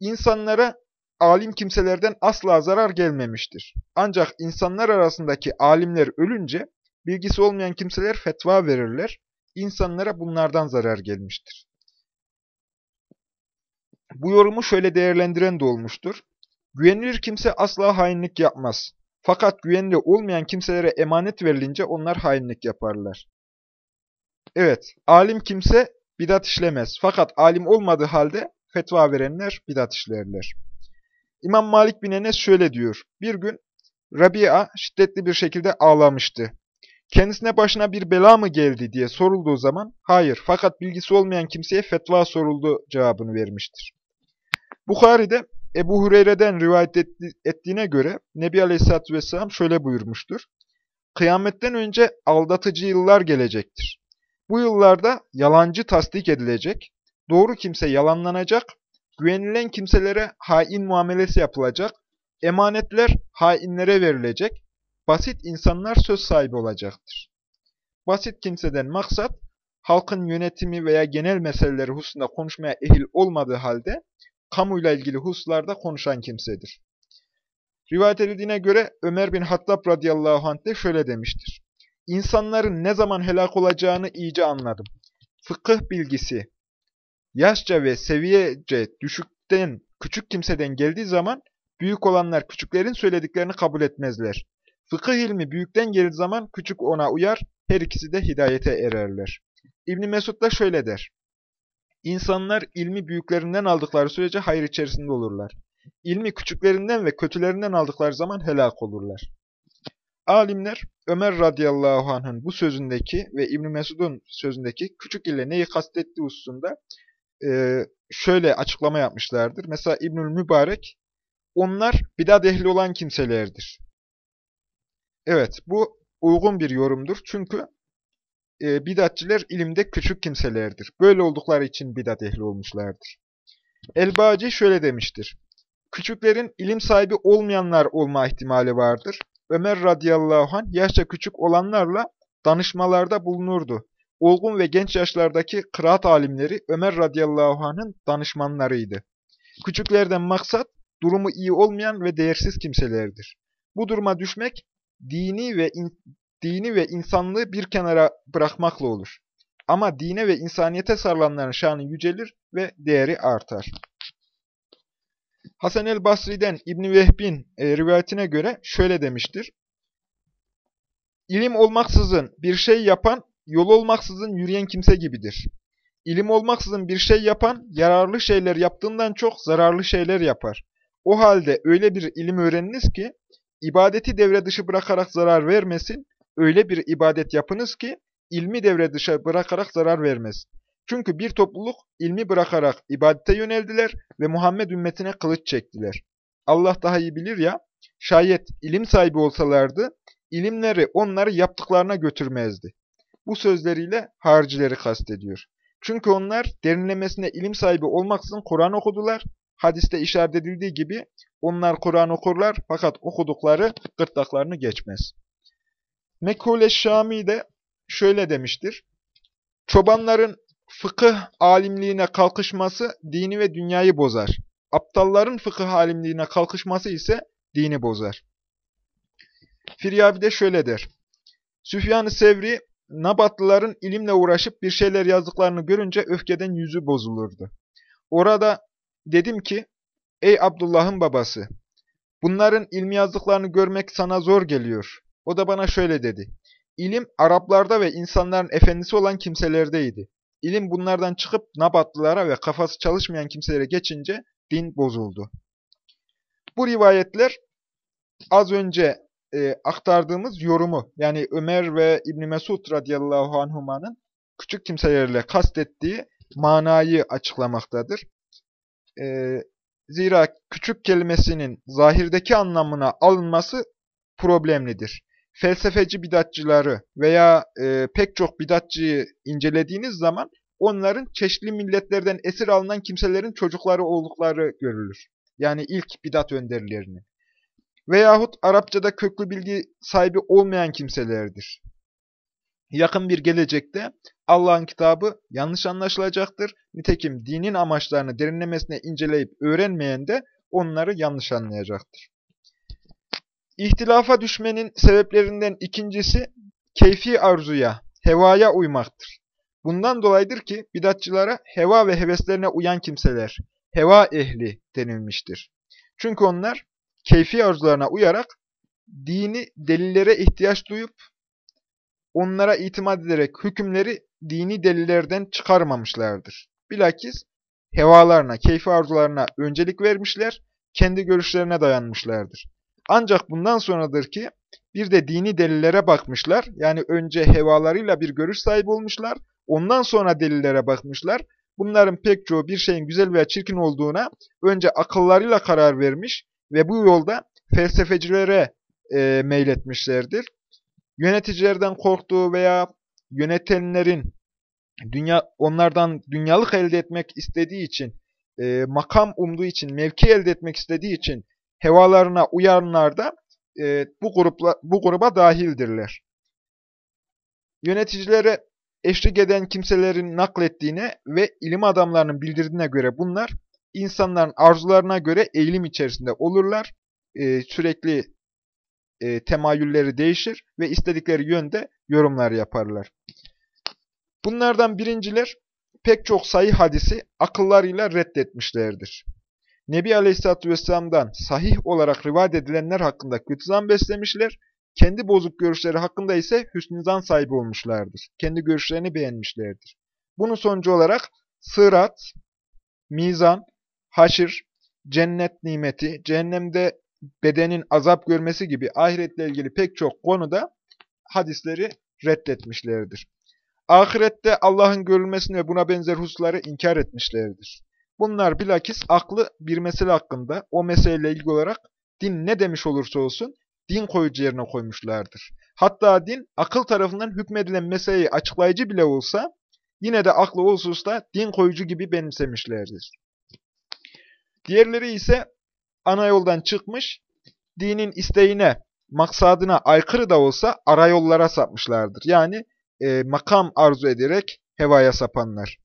İnsanlara alim kimselerden asla zarar gelmemiştir. Ancak insanlar arasındaki alimler ölünce bilgisi olmayan kimseler fetva verirler. İnsanlara bunlardan zarar gelmiştir. Bu yorumu şöyle değerlendiren de olmuştur. Güvenilir kimse asla hainlik yapmaz. Fakat güvenilir olmayan kimselere emanet verilince onlar hainlik yaparlar. Evet, alim kimse bidat işlemez. Fakat alim olmadığı halde fetva verenler bidat işlerler. İmam Malik bin Enes şöyle diyor. Bir gün Rabia şiddetli bir şekilde ağlamıştı. Kendisine başına bir bela mı geldi diye sorulduğu zaman hayır fakat bilgisi olmayan kimseye fetva soruldu cevabını vermiştir. Bukhari'de Ebu Hureyre'den rivayet ettiğine göre Nebi Aleyhisselatü Vesselam şöyle buyurmuştur. Kıyametten önce aldatıcı yıllar gelecektir. Bu yıllarda yalancı tasdik edilecek, doğru kimse yalanlanacak, güvenilen kimselere hain muamelesi yapılacak, emanetler hainlere verilecek, basit insanlar söz sahibi olacaktır. Basit kimseden maksat, halkın yönetimi veya genel meseleleri hususunda konuşmaya ehil olmadığı halde, kamuyla ilgili hususlarda konuşan kimsedir. Rivayet edildiğine göre Ömer bin Hattab radıyallahu anh de şöyle demiştir. İnsanların ne zaman helak olacağını iyice anladım. Fıkıh bilgisi, yaşça ve seviyece düşükten, küçük kimseden geldiği zaman, büyük olanlar küçüklerin söylediklerini kabul etmezler. Fıkıh ilmi büyükten geldiği zaman küçük ona uyar, her ikisi de hidayete ererler. İbn Mesud da şöyle der. İnsanlar ilmi büyüklerinden aldıkları sürece hayır içerisinde olurlar. İlmi küçüklerinden ve kötülerinden aldıkları zaman helak olurlar. Alimler Ömer radıyallahu anh'ın bu sözündeki ve İbn Mesud'un sözündeki küçük ile neyi kastettiği hususunda e, şöyle açıklama yapmışlardır. Mesela İbnül Mübarek, onlar bidat ehli olan kimselerdir. Evet, bu uygun bir yorumdur. Çünkü e, bidatçiler ilimde küçük kimselerdir. Böyle oldukları için bidat ehli olmuşlardır. Elbaci şöyle demiştir. Küçüklerin ilim sahibi olmayanlar olma ihtimali vardır. Ömer radıyallahu anh yaşça küçük olanlarla danışmalarda bulunurdu. Olgun ve genç yaşlardaki kıraat alimleri Ömer radıyallahu anh'ın danışmanlarıydı. Küçüklerden maksat durumu iyi olmayan ve değersiz kimselerdir. Bu duruma düşmek dini ve in, dini ve insanlığı bir kenara bırakmakla olur. Ama dine ve insaniyete sarılanların şanı yücelir ve değeri artar. Hasan el Basri'den İbn Vehb'in e, rivayetine göre şöyle demiştir. İlim olmaksızın bir şey yapan, yol olmaksızın yürüyen kimse gibidir. İlim olmaksızın bir şey yapan, yararlı şeyler yaptığından çok zararlı şeyler yapar. O halde öyle bir ilim öğreniniz ki, ibadeti devre dışı bırakarak zarar vermesin, öyle bir ibadet yapınız ki, ilmi devre dışı bırakarak zarar vermesin. Çünkü bir topluluk ilmi bırakarak ibadete yöneldiler ve Muhammed ümmetine kılıç çektiler. Allah daha iyi bilir ya, şayet ilim sahibi olsalardı, ilimleri onları yaptıklarına götürmezdi. Bu sözleriyle haricileri kastediyor. Çünkü onlar derinlemesine ilim sahibi olmaksızın Kur'an okudular. Hadiste işaret edildiği gibi onlar Kur'an okurlar fakat okudukları gırtlaklarını geçmez. Mekhule Şami de şöyle demiştir. Çobanların fıkıh alimliğine kalkışması dini ve dünyayı bozar. Aptalların fıkıh alimliğine kalkışması ise dini bozar. Firyabi de şöyle der. Süfyan-ı Sevri, Nabatlıların ilimle uğraşıp bir şeyler yazdıklarını görünce öfkeden yüzü bozulurdu. Orada dedim ki, ey Abdullah'ın babası, bunların ilmi yazdıklarını görmek sana zor geliyor. O da bana şöyle dedi. İlim Araplarda ve insanların efendisi olan kimselerdeydi. İlim bunlardan çıkıp Nabatlılara ve kafası çalışmayan kimselere geçince din bozuldu. Bu rivayetler az önce e, aktardığımız yorumu yani Ömer ve İbn Mesud radıyallahu anhumanın küçük kimselerle kastettiği manayı açıklamaktadır. E, zira küçük kelimesinin zahirdeki anlamına alınması problemlidir. Felsefeci bidatçıları veya e, pek çok bidatçıyı incelediğiniz zaman onların çeşitli milletlerden esir alınan kimselerin çocukları oldukları görülür. Yani ilk bidat önderlerini veyahut Arapçada köklü bilgi sahibi olmayan kimselerdir. Yakın bir gelecekte Allah'ın kitabı yanlış anlaşılacaktır. Nitekim dinin amaçlarını derinlemesine inceleyip öğrenmeyen de onları yanlış anlayacaktır. İhtilafa düşmenin sebeplerinden ikincisi keyfi arzuya, hevaya uymaktır. Bundan dolayıdır ki bidatçılara heva ve heveslerine uyan kimseler, heva ehli denilmiştir. Çünkü onlar keyfi arzularına uyarak dini delillere ihtiyaç duyup onlara itimat ederek hükümleri dini delillerden çıkarmamışlardır. Bilakis hevalarına, keyfi arzularına öncelik vermişler, kendi görüşlerine dayanmışlardır. Ancak bundan sonradır ki bir de dini delillere bakmışlar. Yani önce hevalarıyla bir görüş sahibi olmuşlar. Ondan sonra delillere bakmışlar. Bunların pek çoğu bir şeyin güzel veya çirkin olduğuna önce akıllarıyla karar vermiş ve bu yolda felsefecilere e, meyletmişlerdir. Yöneticilerden korktuğu veya yönetenlerin dünya onlardan dünyalık elde etmek istediği için, e, makam umduğu için, mevki elde etmek istediği için hevalarına uyanlar da e, bu, grupla, bu gruba dahildirler. Yöneticilere eşlik eden kimselerin naklettiğine ve ilim adamlarının bildirdiğine göre bunlar insanların arzularına göre eğilim içerisinde olurlar. E, sürekli e, temayülleri değişir ve istedikleri yönde yorumlar yaparlar. Bunlardan birinciler pek çok sayı hadisi akıllarıyla reddetmişlerdir. Nebi Aleyhisselatü Vesselam'dan sahih olarak rivayet edilenler hakkında kötü zan beslemişler, kendi bozuk görüşleri hakkında ise hüsnü zan sahibi olmuşlardır. Kendi görüşlerini beğenmişlerdir. Bunun sonucu olarak sırat, mizan, haşir, cennet nimeti, cehennemde bedenin azap görmesi gibi ahiretle ilgili pek çok konuda hadisleri reddetmişlerdir. Ahirette Allah'ın görülmesini ve buna benzer hususları inkar etmişlerdir. Bunlar bilakis aklı bir mesele hakkında o meseleyle ilgili olarak din ne demiş olursa olsun din koyucu yerine koymuşlardır. Hatta din akıl tarafından hükmedilen meseleyi açıklayıcı bile olsa yine de aklı o hususta din koyucu gibi benimsemişlerdir. Diğerleri ise ana yoldan çıkmış, dinin isteğine, maksadına aykırı da olsa ara yollara sapmışlardır. Yani e, makam arzu ederek hevaya sapanlar.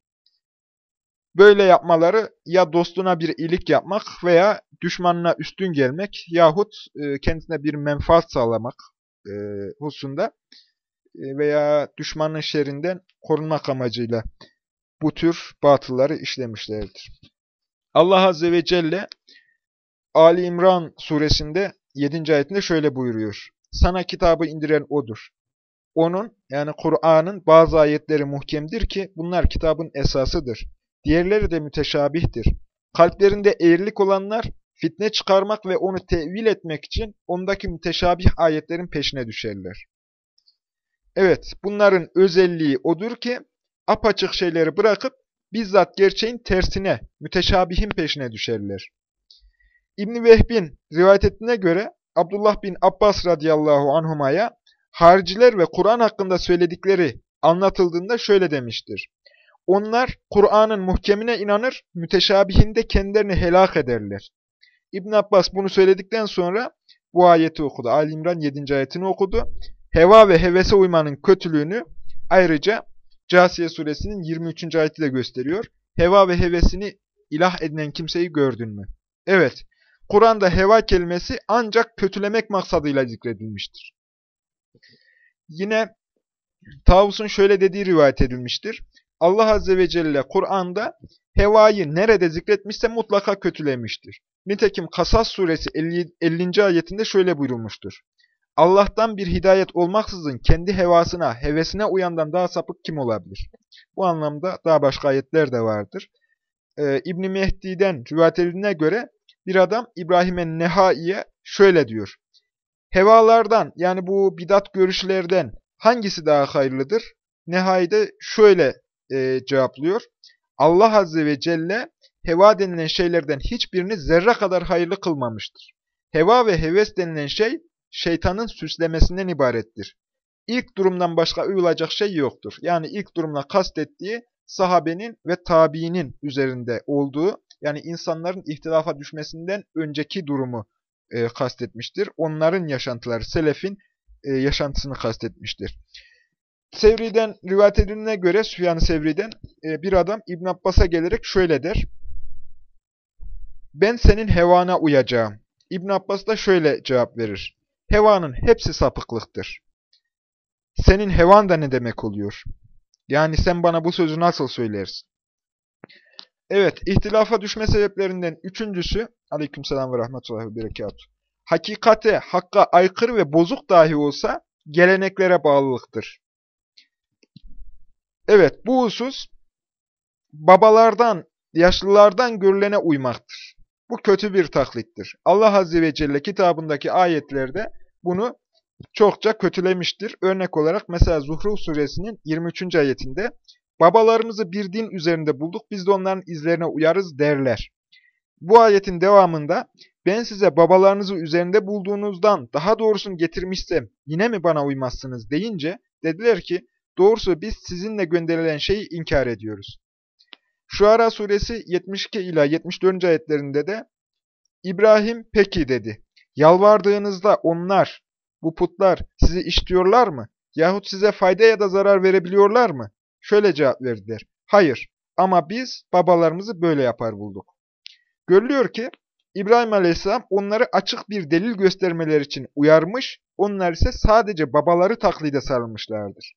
Böyle yapmaları ya dostuna bir iyilik yapmak veya düşmanına üstün gelmek yahut e, kendisine bir menfaat sağlamak e, hususunda e, veya düşmanın şerrinden korunmak amacıyla bu tür batılları işlemişlerdir. Allah Azze ve Celle Ali İmran suresinde 7. ayetinde şöyle buyuruyor. Sana kitabı indiren O'dur. Onun yani Kur'an'ın bazı ayetleri muhkemdir ki bunlar kitabın esasıdır. Diğerleri de müteşabihtir. Kalplerinde eğrilik olanlar fitne çıkarmak ve onu tevil etmek için ondaki müteşabih ayetlerin peşine düşerler. Evet, bunların özelliği odur ki apaçık şeyleri bırakıp bizzat gerçeğin tersine, müteşabihin peşine düşerler. İbn Vehbin rivayet ettiğine göre Abdullah bin Abbas radıyallahu anhumaya hariciler ve Kur'an hakkında söyledikleri anlatıldığında şöyle demiştir. Onlar Kur'an'ın muhkemine inanır, müteşabihinde kendilerini helak ederler. İbn Abbas bunu söyledikten sonra bu ayeti okudu. Ali İmran 7. ayetini okudu. Heva ve hevese uymanın kötülüğünü ayrıca Casiye suresinin 23. ayeti de gösteriyor. Heva ve hevesini ilah edinen kimseyi gördün mü? Evet, Kur'an'da heva kelimesi ancak kötülemek maksadıyla zikredilmiştir. Yine Tavus'un şöyle dediği rivayet edilmiştir. Allah Azze ve Celle Kur'an'da hevayı nerede zikretmişse mutlaka kötülemiştir. Nitekim Kasas suresi 50. 50. ayetinde şöyle buyurulmuştur. Allah'tan bir hidayet olmaksızın kendi hevasına, hevesine uyandan daha sapık kim olabilir? Bu anlamda daha başka ayetler de vardır. Ee, İbn-i Mehdi'den rivayet edildiğine göre bir adam İbrahim'e Nehai'ye şöyle diyor. Hevalardan yani bu bidat görüşlerden hangisi daha hayırlıdır? Nehai de şöyle e, cevaplıyor. Allah Azze ve Celle heva denilen şeylerden hiçbirini zerre kadar hayırlı kılmamıştır. Heva ve heves denilen şey şeytanın süslemesinden ibarettir. İlk durumdan başka uyulacak şey yoktur. Yani ilk durumla kastettiği sahabenin ve tabiinin üzerinde olduğu, yani insanların ihtilafa düşmesinden önceki durumu e, kastetmiştir. Onların yaşantıları, selefin e, yaşantısını kastetmiştir. Sevri'den rivayet edildiğine göre, Süfyan-ı Sevri'den e, bir adam İbn Abbas'a gelerek şöyle der. Ben senin hevana uyacağım. İbn Abbas da şöyle cevap verir. Hevanın hepsi sapıklıktır. Senin hevan da ne demek oluyor? Yani sen bana bu sözü nasıl söylersin? Evet, ihtilafa düşme sebeplerinden üçüncüsü, aleykümselam ve rahmetullahi ve berekat. Hakikate, hakka aykırı ve bozuk dahi olsa geleneklere bağlılıktır. Evet, bu husus babalardan, yaşlılardan görülene uymaktır. Bu kötü bir taklittir. Allah Azze ve Celle kitabındaki ayetlerde bunu çokça kötülemiştir. Örnek olarak mesela Zuhruf suresinin 23. ayetinde babalarımızı bir din üzerinde bulduk biz de onların izlerine uyarız derler. Bu ayetin devamında ben size babalarınızı üzerinde bulduğunuzdan daha doğrusunu getirmişsem yine mi bana uymazsınız deyince dediler ki doğrusu biz sizinle gönderilen şeyi inkar ediyoruz. Şuara suresi 72 ila 74. ayetlerinde de İbrahim peki dedi. Yalvardığınızda onlar, bu putlar sizi işliyorlar mı? Yahut size fayda ya da zarar verebiliyorlar mı? Şöyle cevap verdiler. Hayır ama biz babalarımızı böyle yapar bulduk. Görülüyor ki İbrahim Aleyhisselam onları açık bir delil göstermeleri için uyarmış, onlar ise sadece babaları taklide sarılmışlardır.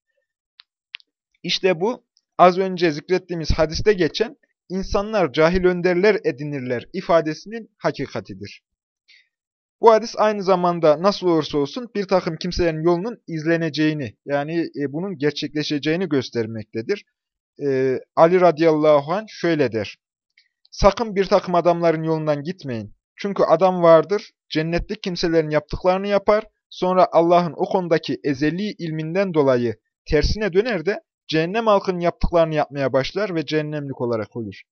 İşte bu az önce zikrettiğimiz hadiste geçen insanlar cahil önderler edinirler ifadesinin hakikatidir. Bu hadis aynı zamanda nasıl olursa olsun bir takım kimselerin yolunun izleneceğini yani e, bunun gerçekleşeceğini göstermektedir. E, Ali radıyallahu anh şöyle der. Sakın bir takım adamların yolundan gitmeyin. Çünkü adam vardır, cennetlik kimselerin yaptıklarını yapar, sonra Allah'ın o konudaki ezeli ilminden dolayı tersine döner de cehennem halkının yaptıklarını yapmaya başlar ve cehennemlik olarak olur.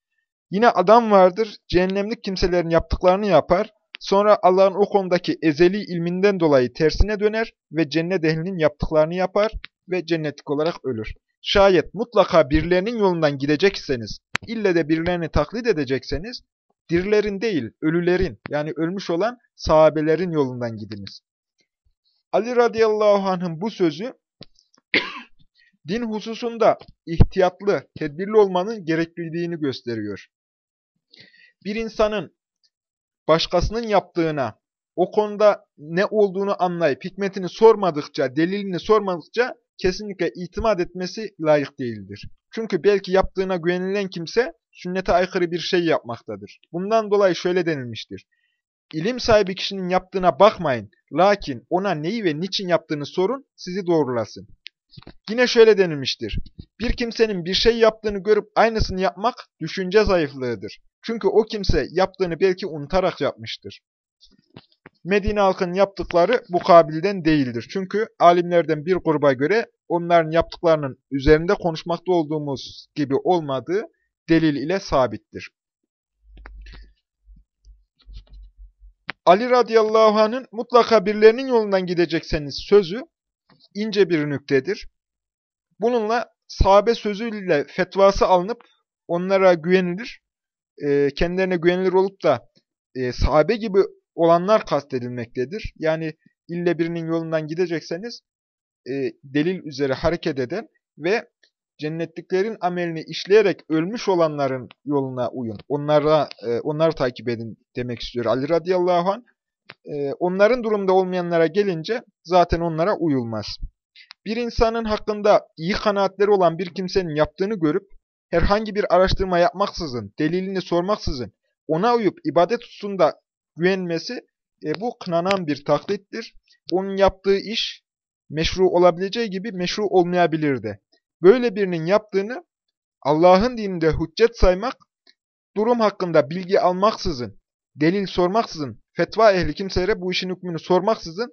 Yine adam vardır, cehennemlik kimselerin yaptıklarını yapar, sonra Allah'ın o konudaki ezeli ilminden dolayı tersine döner ve cennet ehlinin yaptıklarını yapar ve cennetlik olarak ölür. Şayet mutlaka birilerinin yolundan gidecekseniz, ille de birilerini taklit edecekseniz, Dirilerin değil, ölülerin yani ölmüş olan sahabelerin yolundan gidiniz. Ali radıyallahu anh'ın bu sözü din hususunda ihtiyatlı, tedbirli olmanın gerekliliğini gösteriyor. Bir insanın başkasının yaptığına, o konuda ne olduğunu anlayıp hikmetini sormadıkça, delilini sormadıkça kesinlikle itimat etmesi layık değildir. Çünkü belki yaptığına güvenilen kimse sünnete aykırı bir şey yapmaktadır. Bundan dolayı şöyle denilmiştir. İlim sahibi kişinin yaptığına bakmayın. Lakin ona neyi ve niçin yaptığını sorun, sizi doğrulasın. Yine şöyle denilmiştir. Bir kimsenin bir şey yaptığını görüp aynısını yapmak düşünce zayıflığıdır. Çünkü o kimse yaptığını belki unutarak yapmıştır. Medine halkının yaptıkları bu kabilden değildir. Çünkü alimlerden bir gruba göre onların yaptıklarının üzerinde konuşmakta olduğumuz gibi olmadığı delil ile sabittir. Ali radıyallahu anh'ın mutlaka birilerinin yolundan gidecekseniz sözü ince bir nüktedir. Bununla sahabe sözüyle fetvası alınıp onlara güvenilir, e, kendilerine güvenilir olup da e, sahabe gibi olanlar kastedilmektedir. Yani ille birinin yolundan gidecekseniz e, delil üzere hareket eden ve cennetliklerin amelini işleyerek ölmüş olanların yoluna uyun. Onlara e, onları takip edin demek istiyor Ali radıyallahu anh. E, onların durumda olmayanlara gelince zaten onlara uyulmaz. Bir insanın hakkında iyi kanaatleri olan bir kimsenin yaptığını görüp herhangi bir araştırma yapmaksızın, delilini sormaksızın ona uyup ibadet hususunda güvenmesi e, bu kınanan bir taklittir. Onun yaptığı iş meşru olabileceği gibi meşru olmayabilir de. Böyle birinin yaptığını Allah'ın dininde hüccet saymak, durum hakkında bilgi almaksızın, delil sormaksızın, fetva ehli kimselere bu işin hükmünü sormaksızın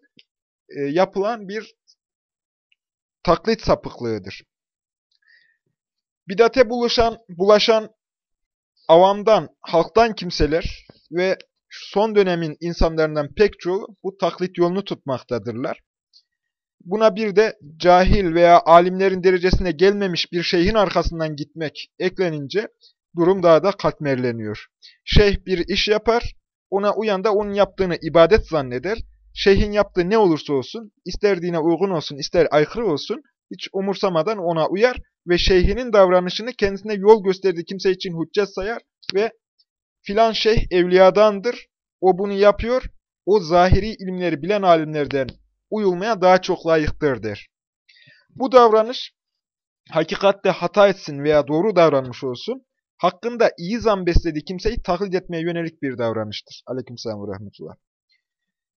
e, yapılan bir taklit sapıklığıdır. Bidate bulaşan, bulaşan avamdan, halktan kimseler ve son dönemin insanlarından pek çoğu bu taklit yolunu tutmaktadırlar. Buna bir de cahil veya alimlerin derecesine gelmemiş bir şeyhin arkasından gitmek eklenince durum daha da katmerleniyor. Şeyh bir iş yapar, ona uyan da onun yaptığını ibadet zanneder. Şeyhin yaptığı ne olursa olsun, ister dine uygun olsun, ister aykırı olsun, hiç umursamadan ona uyar ve şeyhinin davranışını kendisine yol gösterdiği kimse için hüccet sayar ve filan şeyh evliyadandır, o bunu yapıyor, o zahiri ilimleri bilen alimlerden uyulmaya daha çok layıktır der. Bu davranış hakikatte hata etsin veya doğru davranmış olsun, hakkında iyi zan beslediği kimseyi taklit etmeye yönelik bir davranıştır. Aleykümselam ve rahmetullah.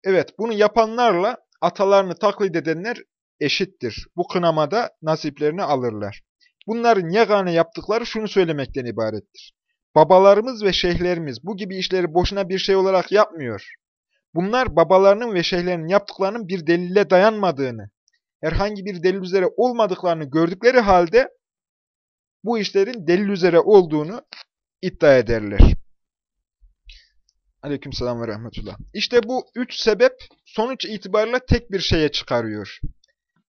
Evet, bunu yapanlarla atalarını taklit edenler eşittir. Bu kınamada nasiplerini alırlar. Bunların yegane yaptıkları şunu söylemekten ibarettir. Babalarımız ve şeyhlerimiz bu gibi işleri boşuna bir şey olarak yapmıyor. Bunlar babalarının ve şeyhlerinin yaptıklarının bir delille dayanmadığını, herhangi bir delil üzere olmadıklarını gördükleri halde bu işlerin delil üzere olduğunu iddia ederler. Aleykümselam ve rahmetullah. İşte bu üç sebep sonuç itibariyle tek bir şeye çıkarıyor.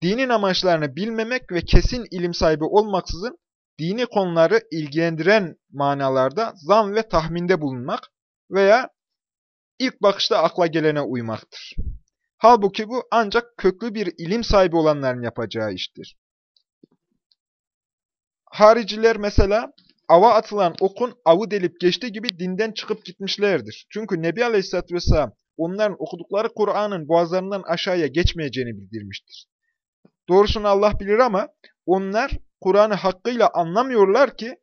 Dinin amaçlarını bilmemek ve kesin ilim sahibi olmaksızın dini konuları ilgilendiren manalarda zan ve tahminde bulunmak veya ilk bakışta akla gelene uymaktır. Halbuki bu ancak köklü bir ilim sahibi olanların yapacağı iştir. Hariciler mesela ava atılan okun avı delip geçti gibi dinden çıkıp gitmişlerdir. Çünkü Nebi Aleyhisselatü Vesselam onların okudukları Kur'an'ın boğazlarından aşağıya geçmeyeceğini bildirmiştir. Doğrusunu Allah bilir ama onlar Kur'an'ı hakkıyla anlamıyorlar ki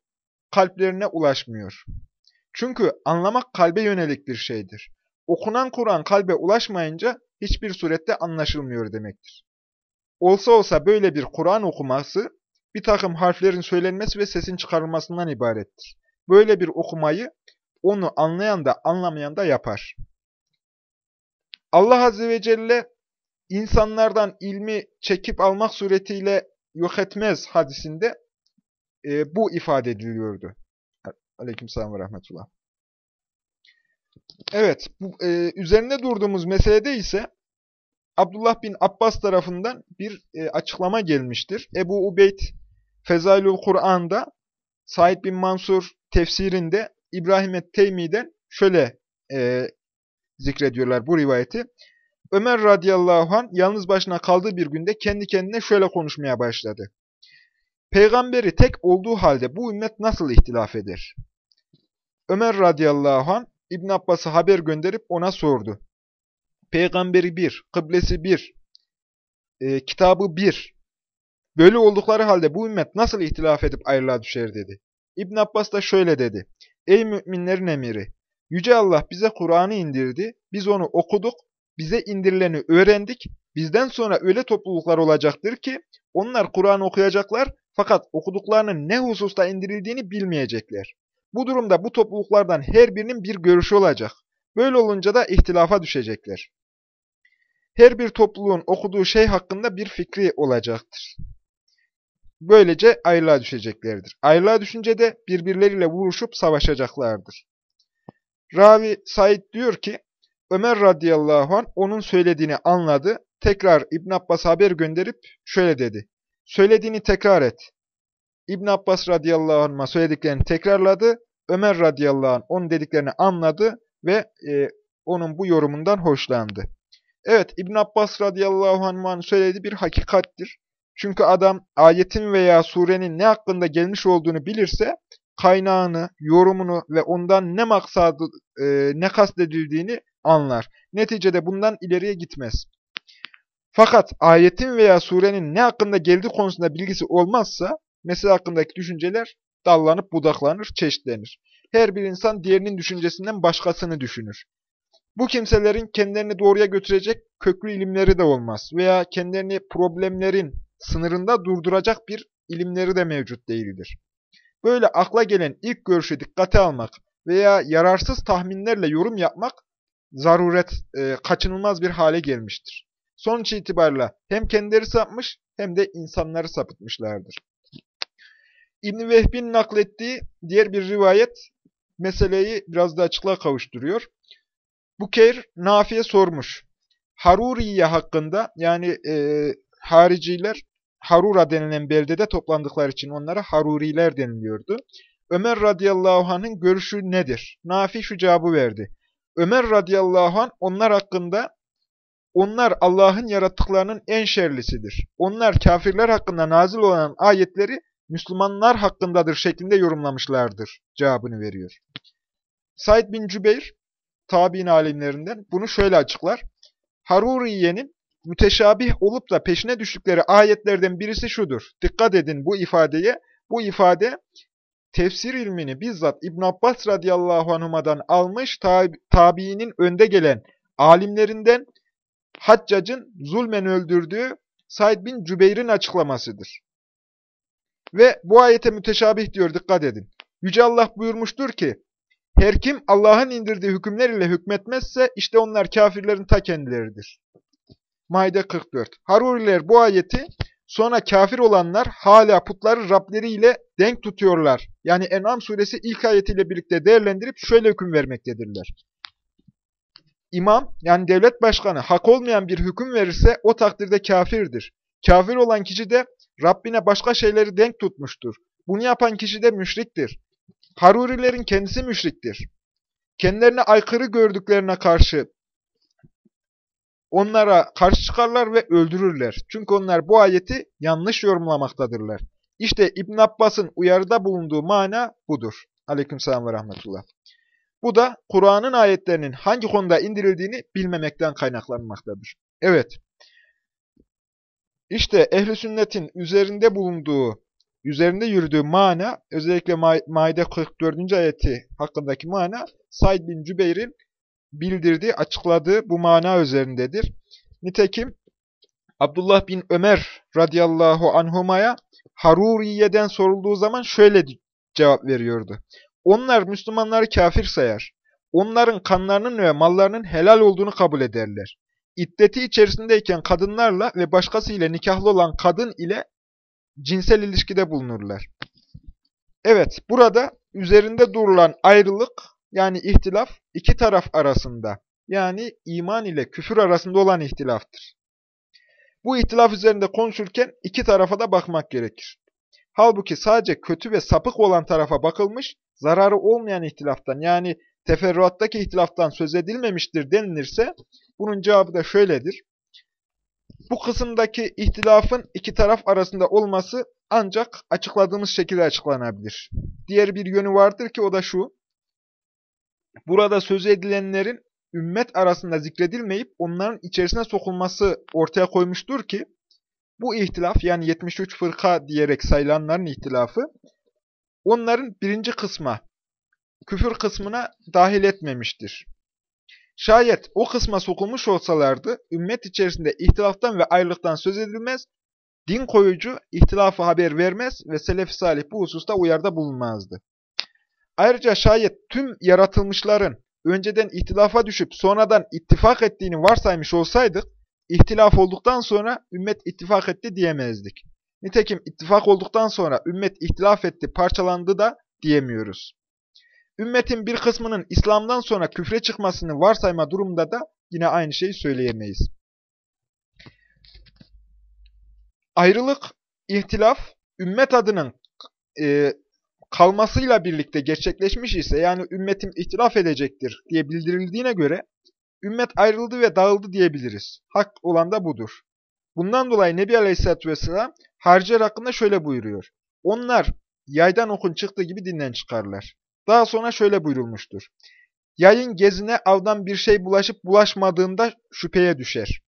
kalplerine ulaşmıyor. Çünkü anlamak kalbe yönelik bir şeydir. Okunan Kur'an kalbe ulaşmayınca hiçbir surette anlaşılmıyor demektir. Olsa olsa böyle bir Kur'an okuması bir takım harflerin söylenmesi ve sesin çıkarılmasından ibarettir. Böyle bir okumayı onu anlayan da anlamayan da yapar. Allah Azze ve Celle insanlardan ilmi çekip almak suretiyle yok etmez hadisinde e, bu ifade ediliyordu. Aleykümselam ve rahmetullah. Evet, bu, e, üzerinde durduğumuz meselede ise Abdullah bin Abbas tarafından bir e, açıklama gelmiştir. Ebu Ubeyd Fezailül Kur'an'da Said bin Mansur tefsirinde İbrahim et-Teymi'den şöyle e, zikrediyorlar bu rivayeti. Ömer radıyallahu anh yalnız başına kaldığı bir günde kendi kendine şöyle konuşmaya başladı. Peygamberi tek olduğu halde bu ümmet nasıl ihtilaf eder? Ömer radıyallahu anh İbn Abbas'a haber gönderip ona sordu. Peygamberi bir, kıblesi bir, e, kitabı bir. Böyle oldukları halde bu ümmet nasıl ihtilaf edip ayrılığa düşer dedi. İbn Abbas da şöyle dedi. Ey müminlerin emiri! Yüce Allah bize Kur'an'ı indirdi, biz onu okuduk, bize indirileni öğrendik, bizden sonra öyle topluluklar olacaktır ki, onlar Kur'an okuyacaklar fakat okuduklarının ne hususta indirildiğini bilmeyecekler. Bu durumda bu topluluklardan her birinin bir görüşü olacak. Böyle olunca da ihtilafa düşecekler. Her bir topluluğun okuduğu şey hakkında bir fikri olacaktır. Böylece ayrılığa düşeceklerdir. Ayrılığa düşünce de birbirleriyle vuruşup savaşacaklardır. Ravi Said diyor ki, Ömer radıyallahu anh onun söylediğini anladı. Tekrar İbn Abbas haber gönderip şöyle dedi. Söylediğini tekrar et. İbn Abbas radıyallahu anh'a söylediklerini tekrarladı. Ömer radıyallahu anh onun dediklerini anladı ve e, onun bu yorumundan hoşlandı. Evet İbn Abbas radıyallahu anh'ın söylediği bir hakikattir. Çünkü adam ayetin veya surenin ne hakkında gelmiş olduğunu bilirse kaynağını, yorumunu ve ondan ne maksadı, e, ne kastedildiğini anlar. Neticede bundan ileriye gitmez. Fakat ayetin veya surenin ne hakkında geldiği konusunda bilgisi olmazsa, mesele hakkındaki düşünceler dallanıp budaklanır, çeşitlenir. Her bir insan diğerinin düşüncesinden başkasını düşünür. Bu kimselerin kendilerini doğruya götürecek köklü ilimleri de olmaz veya kendilerini problemlerin sınırında durduracak bir ilimleri de mevcut değildir. Böyle akla gelen ilk görüşü dikkate almak veya yararsız tahminlerle yorum yapmak zaruret, e, kaçınılmaz bir hale gelmiştir. Sonuç itibariyle hem kendileri sapmış hem de insanları sapıtmışlardır. İbn Vehbin naklettiği diğer bir rivayet meseleyi biraz da açıklığa kavuşturuyor. Bukeyr Nafi'ye sormuş. Haruriye hakkında yani e, hariciler Harura denilen beldede toplandıkları için onlara Haruriler deniliyordu. Ömer radıyallahu anh'ın görüşü nedir? Nafi şu cevabı verdi. Ömer radıyallahu anh onlar hakkında onlar Allah'ın yarattıklarının en şerlisidir. Onlar kafirler hakkında nazil olan ayetleri Müslümanlar hakkındadır şeklinde yorumlamışlardır cevabını veriyor. Said bin Cübeyr, tabi'in alimlerinden bunu şöyle açıklar. Haruriye'nin müteşabih olup da peşine düştükleri ayetlerden birisi şudur. Dikkat edin bu ifadeye. Bu ifade tefsir ilmini bizzat İbn Abbas radıyallahu anhuma'dan almış tab tabiinin önde gelen alimlerinden Haccac'ın zulmen öldürdüğü Said bin Cübeyr'in açıklamasıdır. Ve bu ayete müteşabih diyor dikkat edin. Yüce Allah buyurmuştur ki, her kim Allah'ın indirdiği hükümler ile hükmetmezse işte onlar kafirlerin ta kendileridir. Maide 44. Haruriler bu ayeti sonra kafir olanlar hala putları Rableriyle denk tutuyorlar. Yani En'am suresi ilk ayetiyle birlikte değerlendirip şöyle hüküm vermektedirler. İmam yani devlet başkanı hak olmayan bir hüküm verirse o takdirde kafirdir. Kafir olan kişi de Rabbine başka şeyleri denk tutmuştur. Bunu yapan kişi de müşriktir. Harurilerin kendisi müşriktir. Kendilerine aykırı gördüklerine karşı onlara karşı çıkarlar ve öldürürler. Çünkü onlar bu ayeti yanlış yorumlamaktadırlar. İşte İbn Abbas'ın uyarıda bulunduğu mana budur. Aleykümselam ve rahmetullah. Bu da Kur'an'ın ayetlerinin hangi konuda indirildiğini bilmemekten kaynaklanmaktadır. Evet. İşte ehli sünnetin üzerinde bulunduğu, üzerinde yürüdüğü mana, özellikle Ma Maide 44. ayeti hakkındaki mana, Said bin Cübeyr'in bildirdiği, açıkladığı bu mana üzerindedir. Nitekim Abdullah bin Ömer radıyallahu anhumaya Haruriye'den sorulduğu zaman şöyle cevap veriyordu. Onlar Müslümanları kafir sayar. Onların kanlarının ve mallarının helal olduğunu kabul ederler. İddeti içerisindeyken kadınlarla ve başkasıyla nikahlı olan kadın ile cinsel ilişkide bulunurlar. Evet, burada üzerinde durulan ayrılık yani ihtilaf iki taraf arasında yani iman ile küfür arasında olan ihtilaftır. Bu ihtilaf üzerinde konuşurken iki tarafa da bakmak gerekir. Halbuki sadece kötü ve sapık olan tarafa bakılmış, zararı olmayan ihtilaftan yani teferruattaki ihtilaftan söz edilmemiştir denilirse bunun cevabı da şöyledir. Bu kısımdaki ihtilafın iki taraf arasında olması ancak açıkladığımız şekilde açıklanabilir. Diğer bir yönü vardır ki o da şu. Burada söz edilenlerin ümmet arasında zikredilmeyip onların içerisine sokulması ortaya koymuştur ki bu ihtilaf yani 73 fırka diyerek sayılanların ihtilafı onların birinci kısma, küfür kısmına dahil etmemiştir. Şayet o kısma sokulmuş olsalardı, ümmet içerisinde ihtilaftan ve ayrılıktan söz edilmez, din koyucu ihtilafı haber vermez ve selef salih bu hususta uyarda bulunmazdı. Ayrıca şayet tüm yaratılmışların önceden ihtilafa düşüp sonradan ittifak ettiğini varsaymış olsaydık, ihtilaf olduktan sonra ümmet ittifak etti diyemezdik. Nitekim ittifak olduktan sonra ümmet ihtilaf etti, parçalandı da diyemiyoruz. Ümmetin bir kısmının İslam'dan sonra küfre çıkmasını varsayma durumunda da yine aynı şeyi söyleyemeyiz. Ayrılık, ihtilaf, ümmet adının e, kalmasıyla birlikte gerçekleşmiş ise yani ümmetim ihtilaf edecektir diye bildirildiğine göre ümmet ayrıldı ve dağıldı diyebiliriz. Hak olan da budur. Bundan dolayı Nebi Aleyhisselatü Vesselam harciler hakkında şöyle buyuruyor. Onlar yaydan okun çıktığı gibi dinden çıkarlar. Daha sonra şöyle buyurulmuştur. Yayın gezine avdan bir şey bulaşıp bulaşmadığında şüpheye düşer.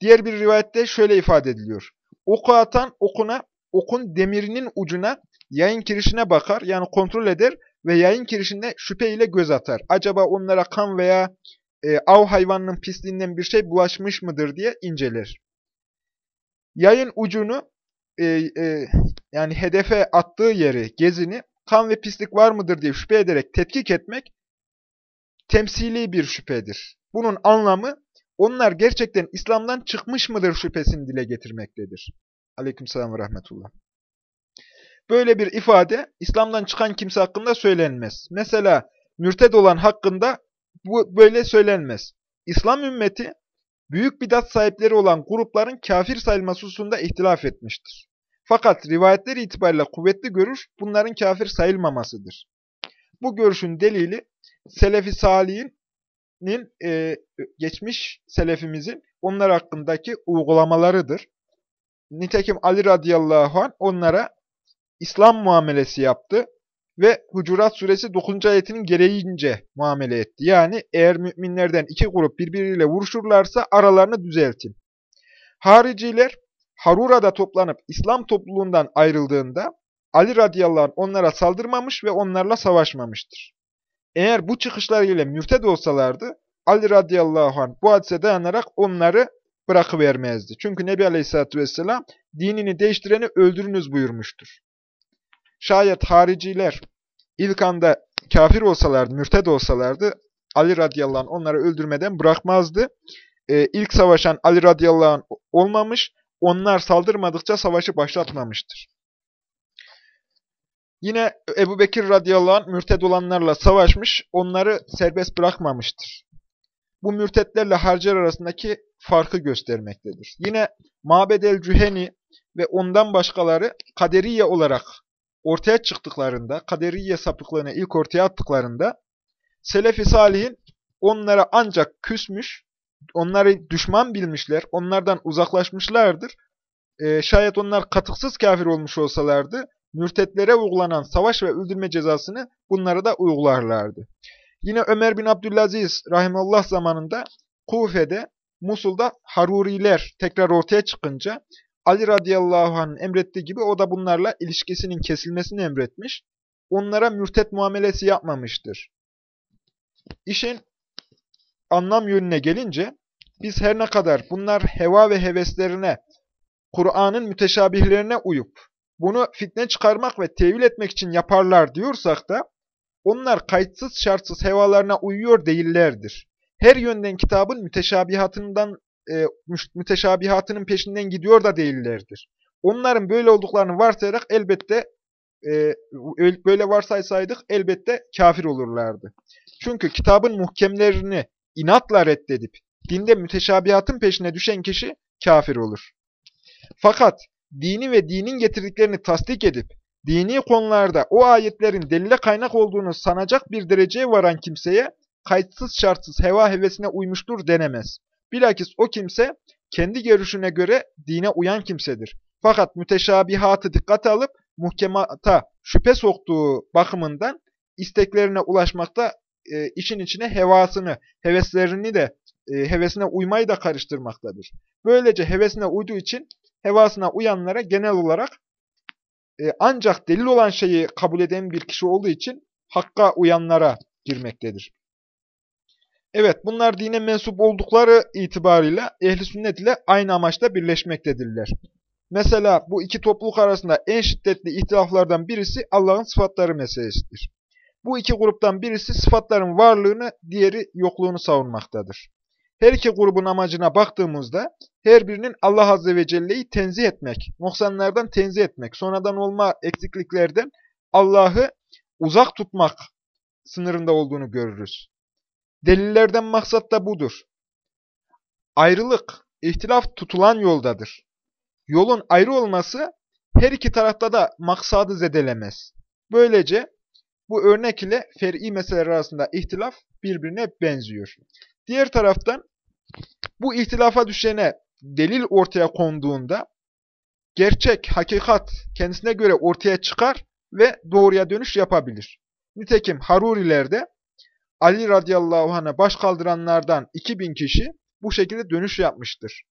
Diğer bir rivayette şöyle ifade ediliyor. Oku atan okuna, okun demirinin ucuna yayın kirişine bakar, yani kontrol eder ve yayın kirişine şüpheyle göz atar. Acaba onlara kan veya e, av hayvanının pisliğinden bir şey bulaşmış mıdır diye inceler. Yayın ucunu e, e, yani hedefe attığı yeri, gezini kan ve pislik var mıdır diye şüphe ederek tetkik etmek temsili bir şüphedir. Bunun anlamı onlar gerçekten İslam'dan çıkmış mıdır şüphesini dile getirmektedir. Aleykümselam ve rahmetullah. Böyle bir ifade İslam'dan çıkan kimse hakkında söylenmez. Mesela mürted olan hakkında bu böyle söylenmez. İslam ümmeti büyük bidat sahipleri olan grupların kafir sayılması hususunda ihtilaf etmiştir. Fakat rivayetler itibariyle kuvvetli görüş bunların kafir sayılmamasıdır. Bu görüşün delili Selefi Salih'in e, geçmiş selefimizin onlar hakkındaki uygulamalarıdır. Nitekim Ali radıyallahu anh onlara İslam muamelesi yaptı ve Hucurat suresi 9. ayetinin gereğince muamele etti. Yani eğer müminlerden iki grup birbiriyle vuruşurlarsa aralarını düzeltin. Hariciler Harura'da toplanıp İslam topluluğundan ayrıldığında Ali radıyallahu anh onlara saldırmamış ve onlarla savaşmamıştır. Eğer bu çıkışlarıyla mürted olsalardı Ali radıyallahu anh bu hadise dayanarak onları bırakıvermezdi. Çünkü Nebi aleyhissalatü vesselam dinini değiştireni öldürünüz buyurmuştur. Şayet hariciler ilk anda kafir olsalardı, mürted olsalardı Ali radıyallahu anh onları öldürmeden bırakmazdı. Ee, ilk savaşan Ali radıyallahu anh olmamış, onlar saldırmadıkça savaşı başlatmamıştır. Yine Ebu Bekir radıyallahu anh mürted olanlarla savaşmış, onları serbest bırakmamıştır. Bu mürtetlerle harcar arasındaki farkı göstermektedir. Yine Mabed el-Cüheni ve ondan başkaları kaderiye olarak ortaya çıktıklarında, kaderiye sapıklığını ilk ortaya attıklarında, Selefi Salih'in onlara ancak küsmüş, onları düşman bilmişler, onlardan uzaklaşmışlardır. Ee, şayet onlar katıksız kafir olmuş olsalardı, mürtetlere uygulanan savaş ve öldürme cezasını bunlara da uygularlardı. Yine Ömer bin Abdülaziz rahimallah zamanında Kufe'de, Musul'da Haruriler tekrar ortaya çıkınca Ali radıyallahu anh'ın emrettiği gibi o da bunlarla ilişkisinin kesilmesini emretmiş. Onlara mürtet muamelesi yapmamıştır. İşin anlam yönüne gelince biz her ne kadar bunlar heva ve heveslerine, Kur'an'ın müteşabihlerine uyup bunu fitne çıkarmak ve tevil etmek için yaparlar diyorsak da onlar kayıtsız şartsız hevalarına uyuyor değillerdir. Her yönden kitabın müteşabihatından e, müteşabihatının peşinden gidiyor da değillerdir. Onların böyle olduklarını varsayarak elbette e, böyle varsaysaydık elbette kafir olurlardı. Çünkü kitabın muhkemlerini inatla reddedip dinde müteşabihatın peşine düşen kişi kafir olur. Fakat dini ve dinin getirdiklerini tasdik edip dini konularda o ayetlerin delile kaynak olduğunu sanacak bir dereceye varan kimseye kayıtsız şartsız heva hevesine uymuştur denemez. Bilakis o kimse kendi görüşüne göre dine uyan kimsedir. Fakat müteşabihatı dikkate alıp muhkemata şüphe soktuğu bakımından isteklerine ulaşmakta e, işin içine hevasını, heveslerini de, e, hevesine uymayı da karıştırmaktadır. Böylece hevesine uyduğu için hevasına uyanlara genel olarak e, ancak delil olan şeyi kabul eden bir kişi olduğu için hakka uyanlara girmektedir. Evet, bunlar dine mensup oldukları itibarıyla ehli sünnet ile aynı amaçta birleşmektedirler. Mesela bu iki topluluk arasında en şiddetli ihtilaflardan birisi Allah'ın sıfatları meselesidir. Bu iki gruptan birisi sıfatların varlığını, diğeri yokluğunu savunmaktadır. Her iki grubun amacına baktığımızda her birinin Allah Azze ve Celle'yi tenzih etmek, noksanlardan tenzih etmek, sonradan olma eksikliklerden Allah'ı uzak tutmak sınırında olduğunu görürüz. Delillerden maksat da budur. Ayrılık, ihtilaf tutulan yoldadır. Yolun ayrı olması her iki tarafta da maksadı zedelemez. Böylece bu örnek ile fer'i meseleler arasında ihtilaf birbirine benziyor. Diğer taraftan bu ihtilafa düşene delil ortaya konduğunda gerçek, hakikat kendisine göre ortaya çıkar ve doğruya dönüş yapabilir. Nitekim Harurilerde Ali radıyallahu anh'a baş kaldıranlardan 2000 kişi bu şekilde dönüş yapmıştır.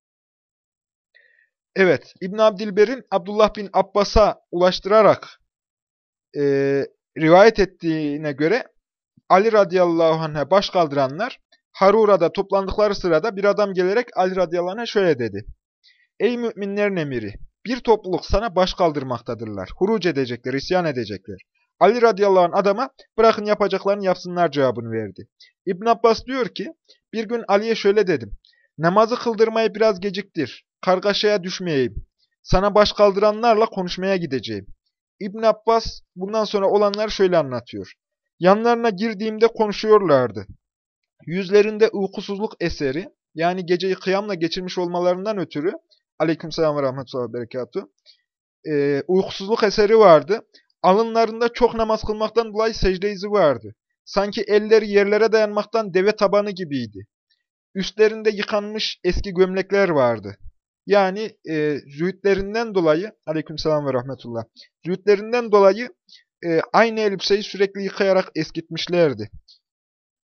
Evet, İbn Abdilber'in Abdullah bin Abbas'a ulaştırarak e, rivayet ettiğine göre Ali radıyallahu anh'a baş kaldıranlar Harura'da toplandıkları sırada bir adam gelerek Ali radıyallahu anh'a şöyle dedi. Ey müminlerin emiri! Bir topluluk sana baş kaldırmaktadırlar. Huruc edecekler, isyan edecekler. Ali radıyallahu anh adama bırakın yapacaklarını yapsınlar cevabını verdi. İbn Abbas diyor ki bir gün Ali'ye şöyle dedim. Namazı kıldırmayı biraz geciktir. Kargaşaya düşmeyeyim. Sana baş kaldıranlarla konuşmaya gideceğim. İbn Abbas bundan sonra olanları şöyle anlatıyor. Yanlarına girdiğimde konuşuyorlardı. Yüzlerinde uykusuzluk eseri, yani geceyi kıyamla geçirmiş olmalarından ötürü, aleykümselam ve rahmetullahi berekatuhu, e, uykusuzluk eseri vardı. Alınlarında çok namaz kılmaktan dolayı secde izi vardı. Sanki elleri yerlere dayanmaktan deve tabanı gibiydi. Üstlerinde yıkanmış eski gömlekler vardı. Yani e, züğütlerinden dolayı, aleykümselam ve rahmetullah, züğütlerinden dolayı e, aynı elbiseyi sürekli yıkayarak eskitmişlerdi.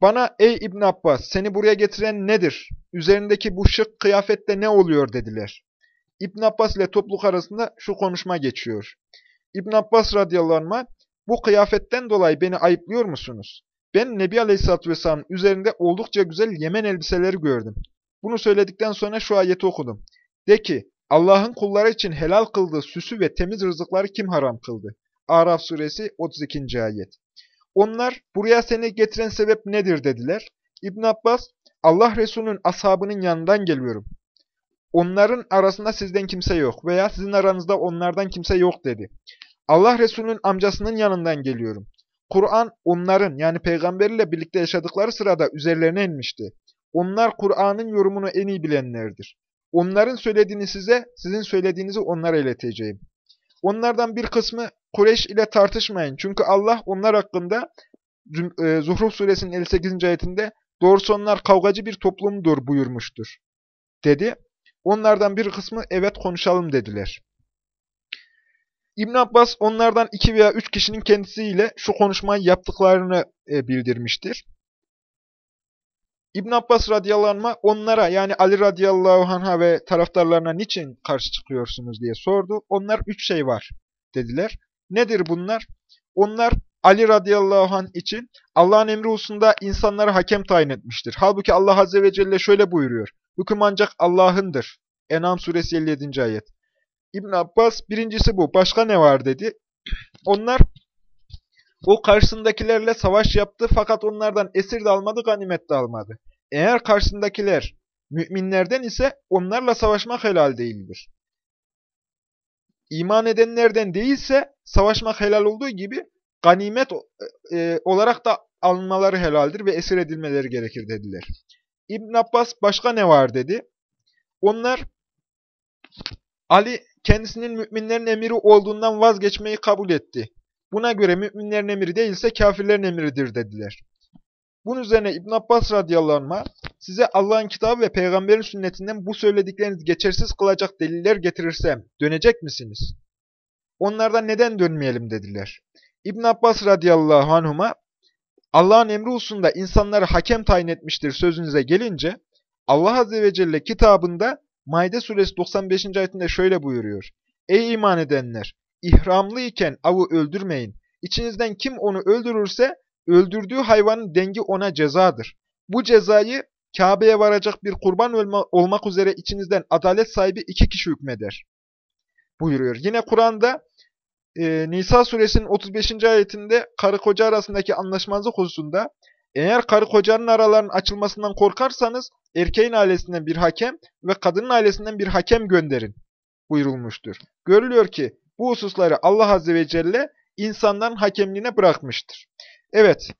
Bana ey İbn Abbas seni buraya getiren nedir? Üzerindeki bu şık kıyafette ne oluyor dediler. İbn Abbas ile topluluk arasında şu konuşma geçiyor. İbn Abbas radıyallahu anh, bu kıyafetten dolayı beni ayıplıyor musunuz? Ben Nebi Aleyhisselatü Vesselam'ın üzerinde oldukça güzel Yemen elbiseleri gördüm. Bunu söyledikten sonra şu ayeti okudum. De ki, Allah'ın kulları için helal kıldığı süsü ve temiz rızıkları kim haram kıldı? Araf suresi 32. ayet. Onlar, buraya seni getiren sebep nedir dediler. İbn Abbas, Allah Resulü'nün ashabının yanından geliyorum. Onların arasında sizden kimse yok veya sizin aranızda onlardan kimse yok dedi. Allah Resulü'nün amcasının yanından geliyorum. Kur'an onların yani peygamberiyle birlikte yaşadıkları sırada üzerlerine inmişti. Onlar Kur'an'ın yorumunu en iyi bilenlerdir. Onların söylediğini size, sizin söylediğinizi onlara ileteceğim. Onlardan bir kısmı Kureyş ile tartışmayın. Çünkü Allah onlar hakkında e, Zuhruf suresinin 58. ayetinde doğrusu onlar kavgacı bir toplumdur buyurmuştur. Dedi. Onlardan bir kısmı evet konuşalım dediler. İbn Abbas onlardan iki veya üç kişinin kendisiyle şu konuşmayı yaptıklarını e, bildirmiştir. İbn Abbas radıyallahu anh'a onlara yani Ali radıyallahu anh'a ve taraftarlarına niçin karşı çıkıyorsunuz diye sordu. Onlar üç şey var dediler. Nedir bunlar? Onlar Ali radıyallahu anh için Allah'ın emri hususunda insanları hakem tayin etmiştir. Halbuki Allah azze ve celle şöyle buyuruyor. Hüküm ancak Allah'ındır. En'am suresi 57. ayet. İbn Abbas birincisi bu. Başka ne var dedi. Onlar o karşısındakilerle savaş yaptı fakat onlardan esir de almadı, ganimet de almadı. Eğer karşısındakiler müminlerden ise onlarla savaşmak helal değildir. İman edenlerden değilse savaşmak helal olduğu gibi ganimet e, olarak da alınmaları helaldir ve esir edilmeleri gerekir dediler. İbn Abbas başka ne var dedi. Onlar Ali kendisinin müminlerin emiri olduğundan vazgeçmeyi kabul etti. Buna göre müminlerin emiri değilse kafirlerin emiridir dediler. Bunun üzerine İbn Abbas radıyallahu anh size Allah'ın kitabı ve peygamberin sünnetinden bu söylediklerinizi geçersiz kılacak deliller getirirsem dönecek misiniz? Onlardan neden dönmeyelim dediler. İbn Abbas radıyallahu anhuma Allah'ın emri hususunda insanları hakem tayin etmiştir sözünüze gelince Allah azze ve celle kitabında Maide suresi 95. ayetinde şöyle buyuruyor. Ey iman edenler! İhramlı iken avı öldürmeyin. İçinizden kim onu öldürürse öldürdüğü hayvanın dengi ona cezadır. Bu cezayı Kabe'ye varacak bir kurban olmak üzere içinizden adalet sahibi iki kişi hükmeder. Buyuruyor. Yine Kur'an'da e, Nisa suresinin 35. ayetinde karı koca arasındaki anlaşmazlık hususunda eğer karı kocanın aralarının açılmasından korkarsanız erkeğin ailesinden bir hakem ve kadının ailesinden bir hakem gönderin buyurulmuştur. Görülüyor ki bu hususları Allah Azze ve Celle insanların hakemliğine bırakmıştır. Evet,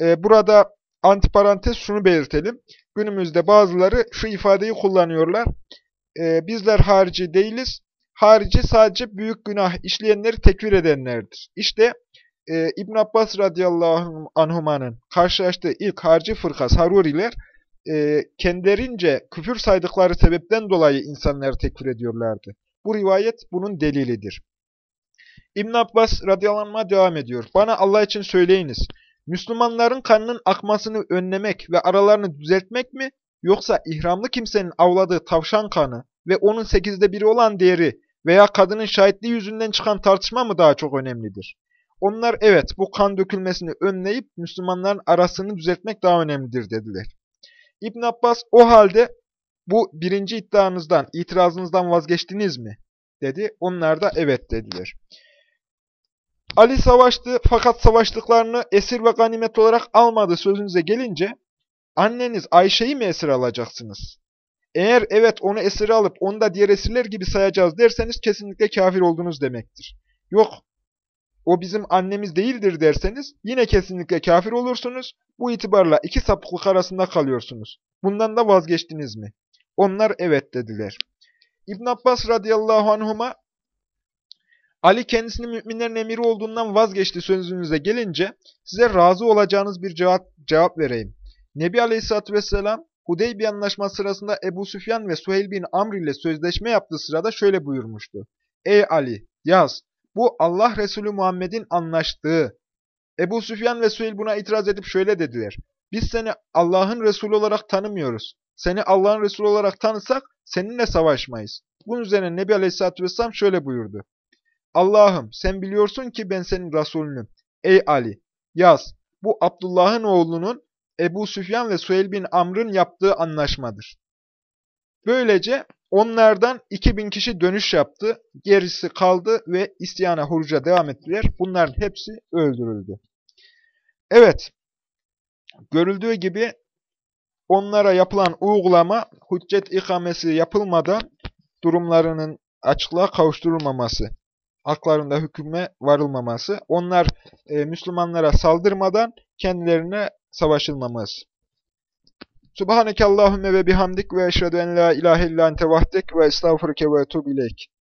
e, burada antiparantez şunu belirtelim. Günümüzde bazıları şu ifadeyi kullanıyorlar. E, bizler harici değiliz. Harici sadece büyük günah işleyenleri tekfir edenlerdir. İşte e, İbn Abbas radıyallahu anhumanın karşılaştığı ilk harici fırkas Haruriler e, kendilerince küfür saydıkları sebepten dolayı insanları tekfir ediyorlardı. Bu rivayet bunun delilidir. İbn Abbas radıyallahu devam ediyor. Bana Allah için söyleyiniz. Müslümanların kanının akmasını önlemek ve aralarını düzeltmek mi? Yoksa ihramlı kimsenin avladığı tavşan kanı ve onun sekizde biri olan değeri veya kadının şahitliği yüzünden çıkan tartışma mı daha çok önemlidir? Onlar evet bu kan dökülmesini önleyip Müslümanların arasını düzeltmek daha önemlidir dediler. İbn Abbas o halde bu birinci iddianızdan, itirazınızdan vazgeçtiniz mi? dedi. Onlar da evet dediler. Ali savaştı fakat savaştıklarını esir ve ganimet olarak almadı sözünüze gelince anneniz Ayşe'yi mi esir alacaksınız? Eğer evet onu esir alıp onu da diğer esirler gibi sayacağız derseniz kesinlikle kafir oldunuz demektir. Yok o bizim annemiz değildir derseniz yine kesinlikle kafir olursunuz. Bu itibarla iki sapıklık arasında kalıyorsunuz. Bundan da vazgeçtiniz mi? Onlar evet dediler. İbn Abbas radıyallahu anhuma Ali kendisinin müminlerin emiri olduğundan vazgeçti sözünüze gelince size razı olacağınız bir cevap, cevap vereyim. Nebi Aleyhisselatü Vesselam Hudeybiye anlaşması sırasında Ebu Süfyan ve Suheyl bin Amr ile sözleşme yaptığı sırada şöyle buyurmuştu. Ey Ali yaz bu Allah Resulü Muhammed'in anlaştığı. Ebu Süfyan ve Suheyl buna itiraz edip şöyle dediler. Biz seni Allah'ın Resulü olarak tanımıyoruz. Seni Allah'ın Resulü olarak tanısak seninle savaşmayız. Bunun üzerine Nebi Aleyhisselatü Vesselam şöyle buyurdu. Allah'ım sen biliyorsun ki ben senin Resulünüm. Ey Ali yaz bu Abdullah'ın oğlunun Ebu Süfyan ve Suheyl bin Amr'ın yaptığı anlaşmadır. Böylece onlardan 2000 kişi dönüş yaptı, gerisi kaldı ve isyana huruca devam ettiler. Bunların hepsi öldürüldü. Evet, görüldüğü gibi onlara yapılan uygulama hüccet ikamesi yapılmadan durumlarının açıklığa kavuşturulmaması haklarında hüküme varılmaması, onlar e, Müslümanlara saldırmadan kendilerine savaşılmaması. Subhaneke Allahümme ve bihamdik ve eşhedü en la ilahe illa ente vahdek ve estağfurke ve etûbü ileyk.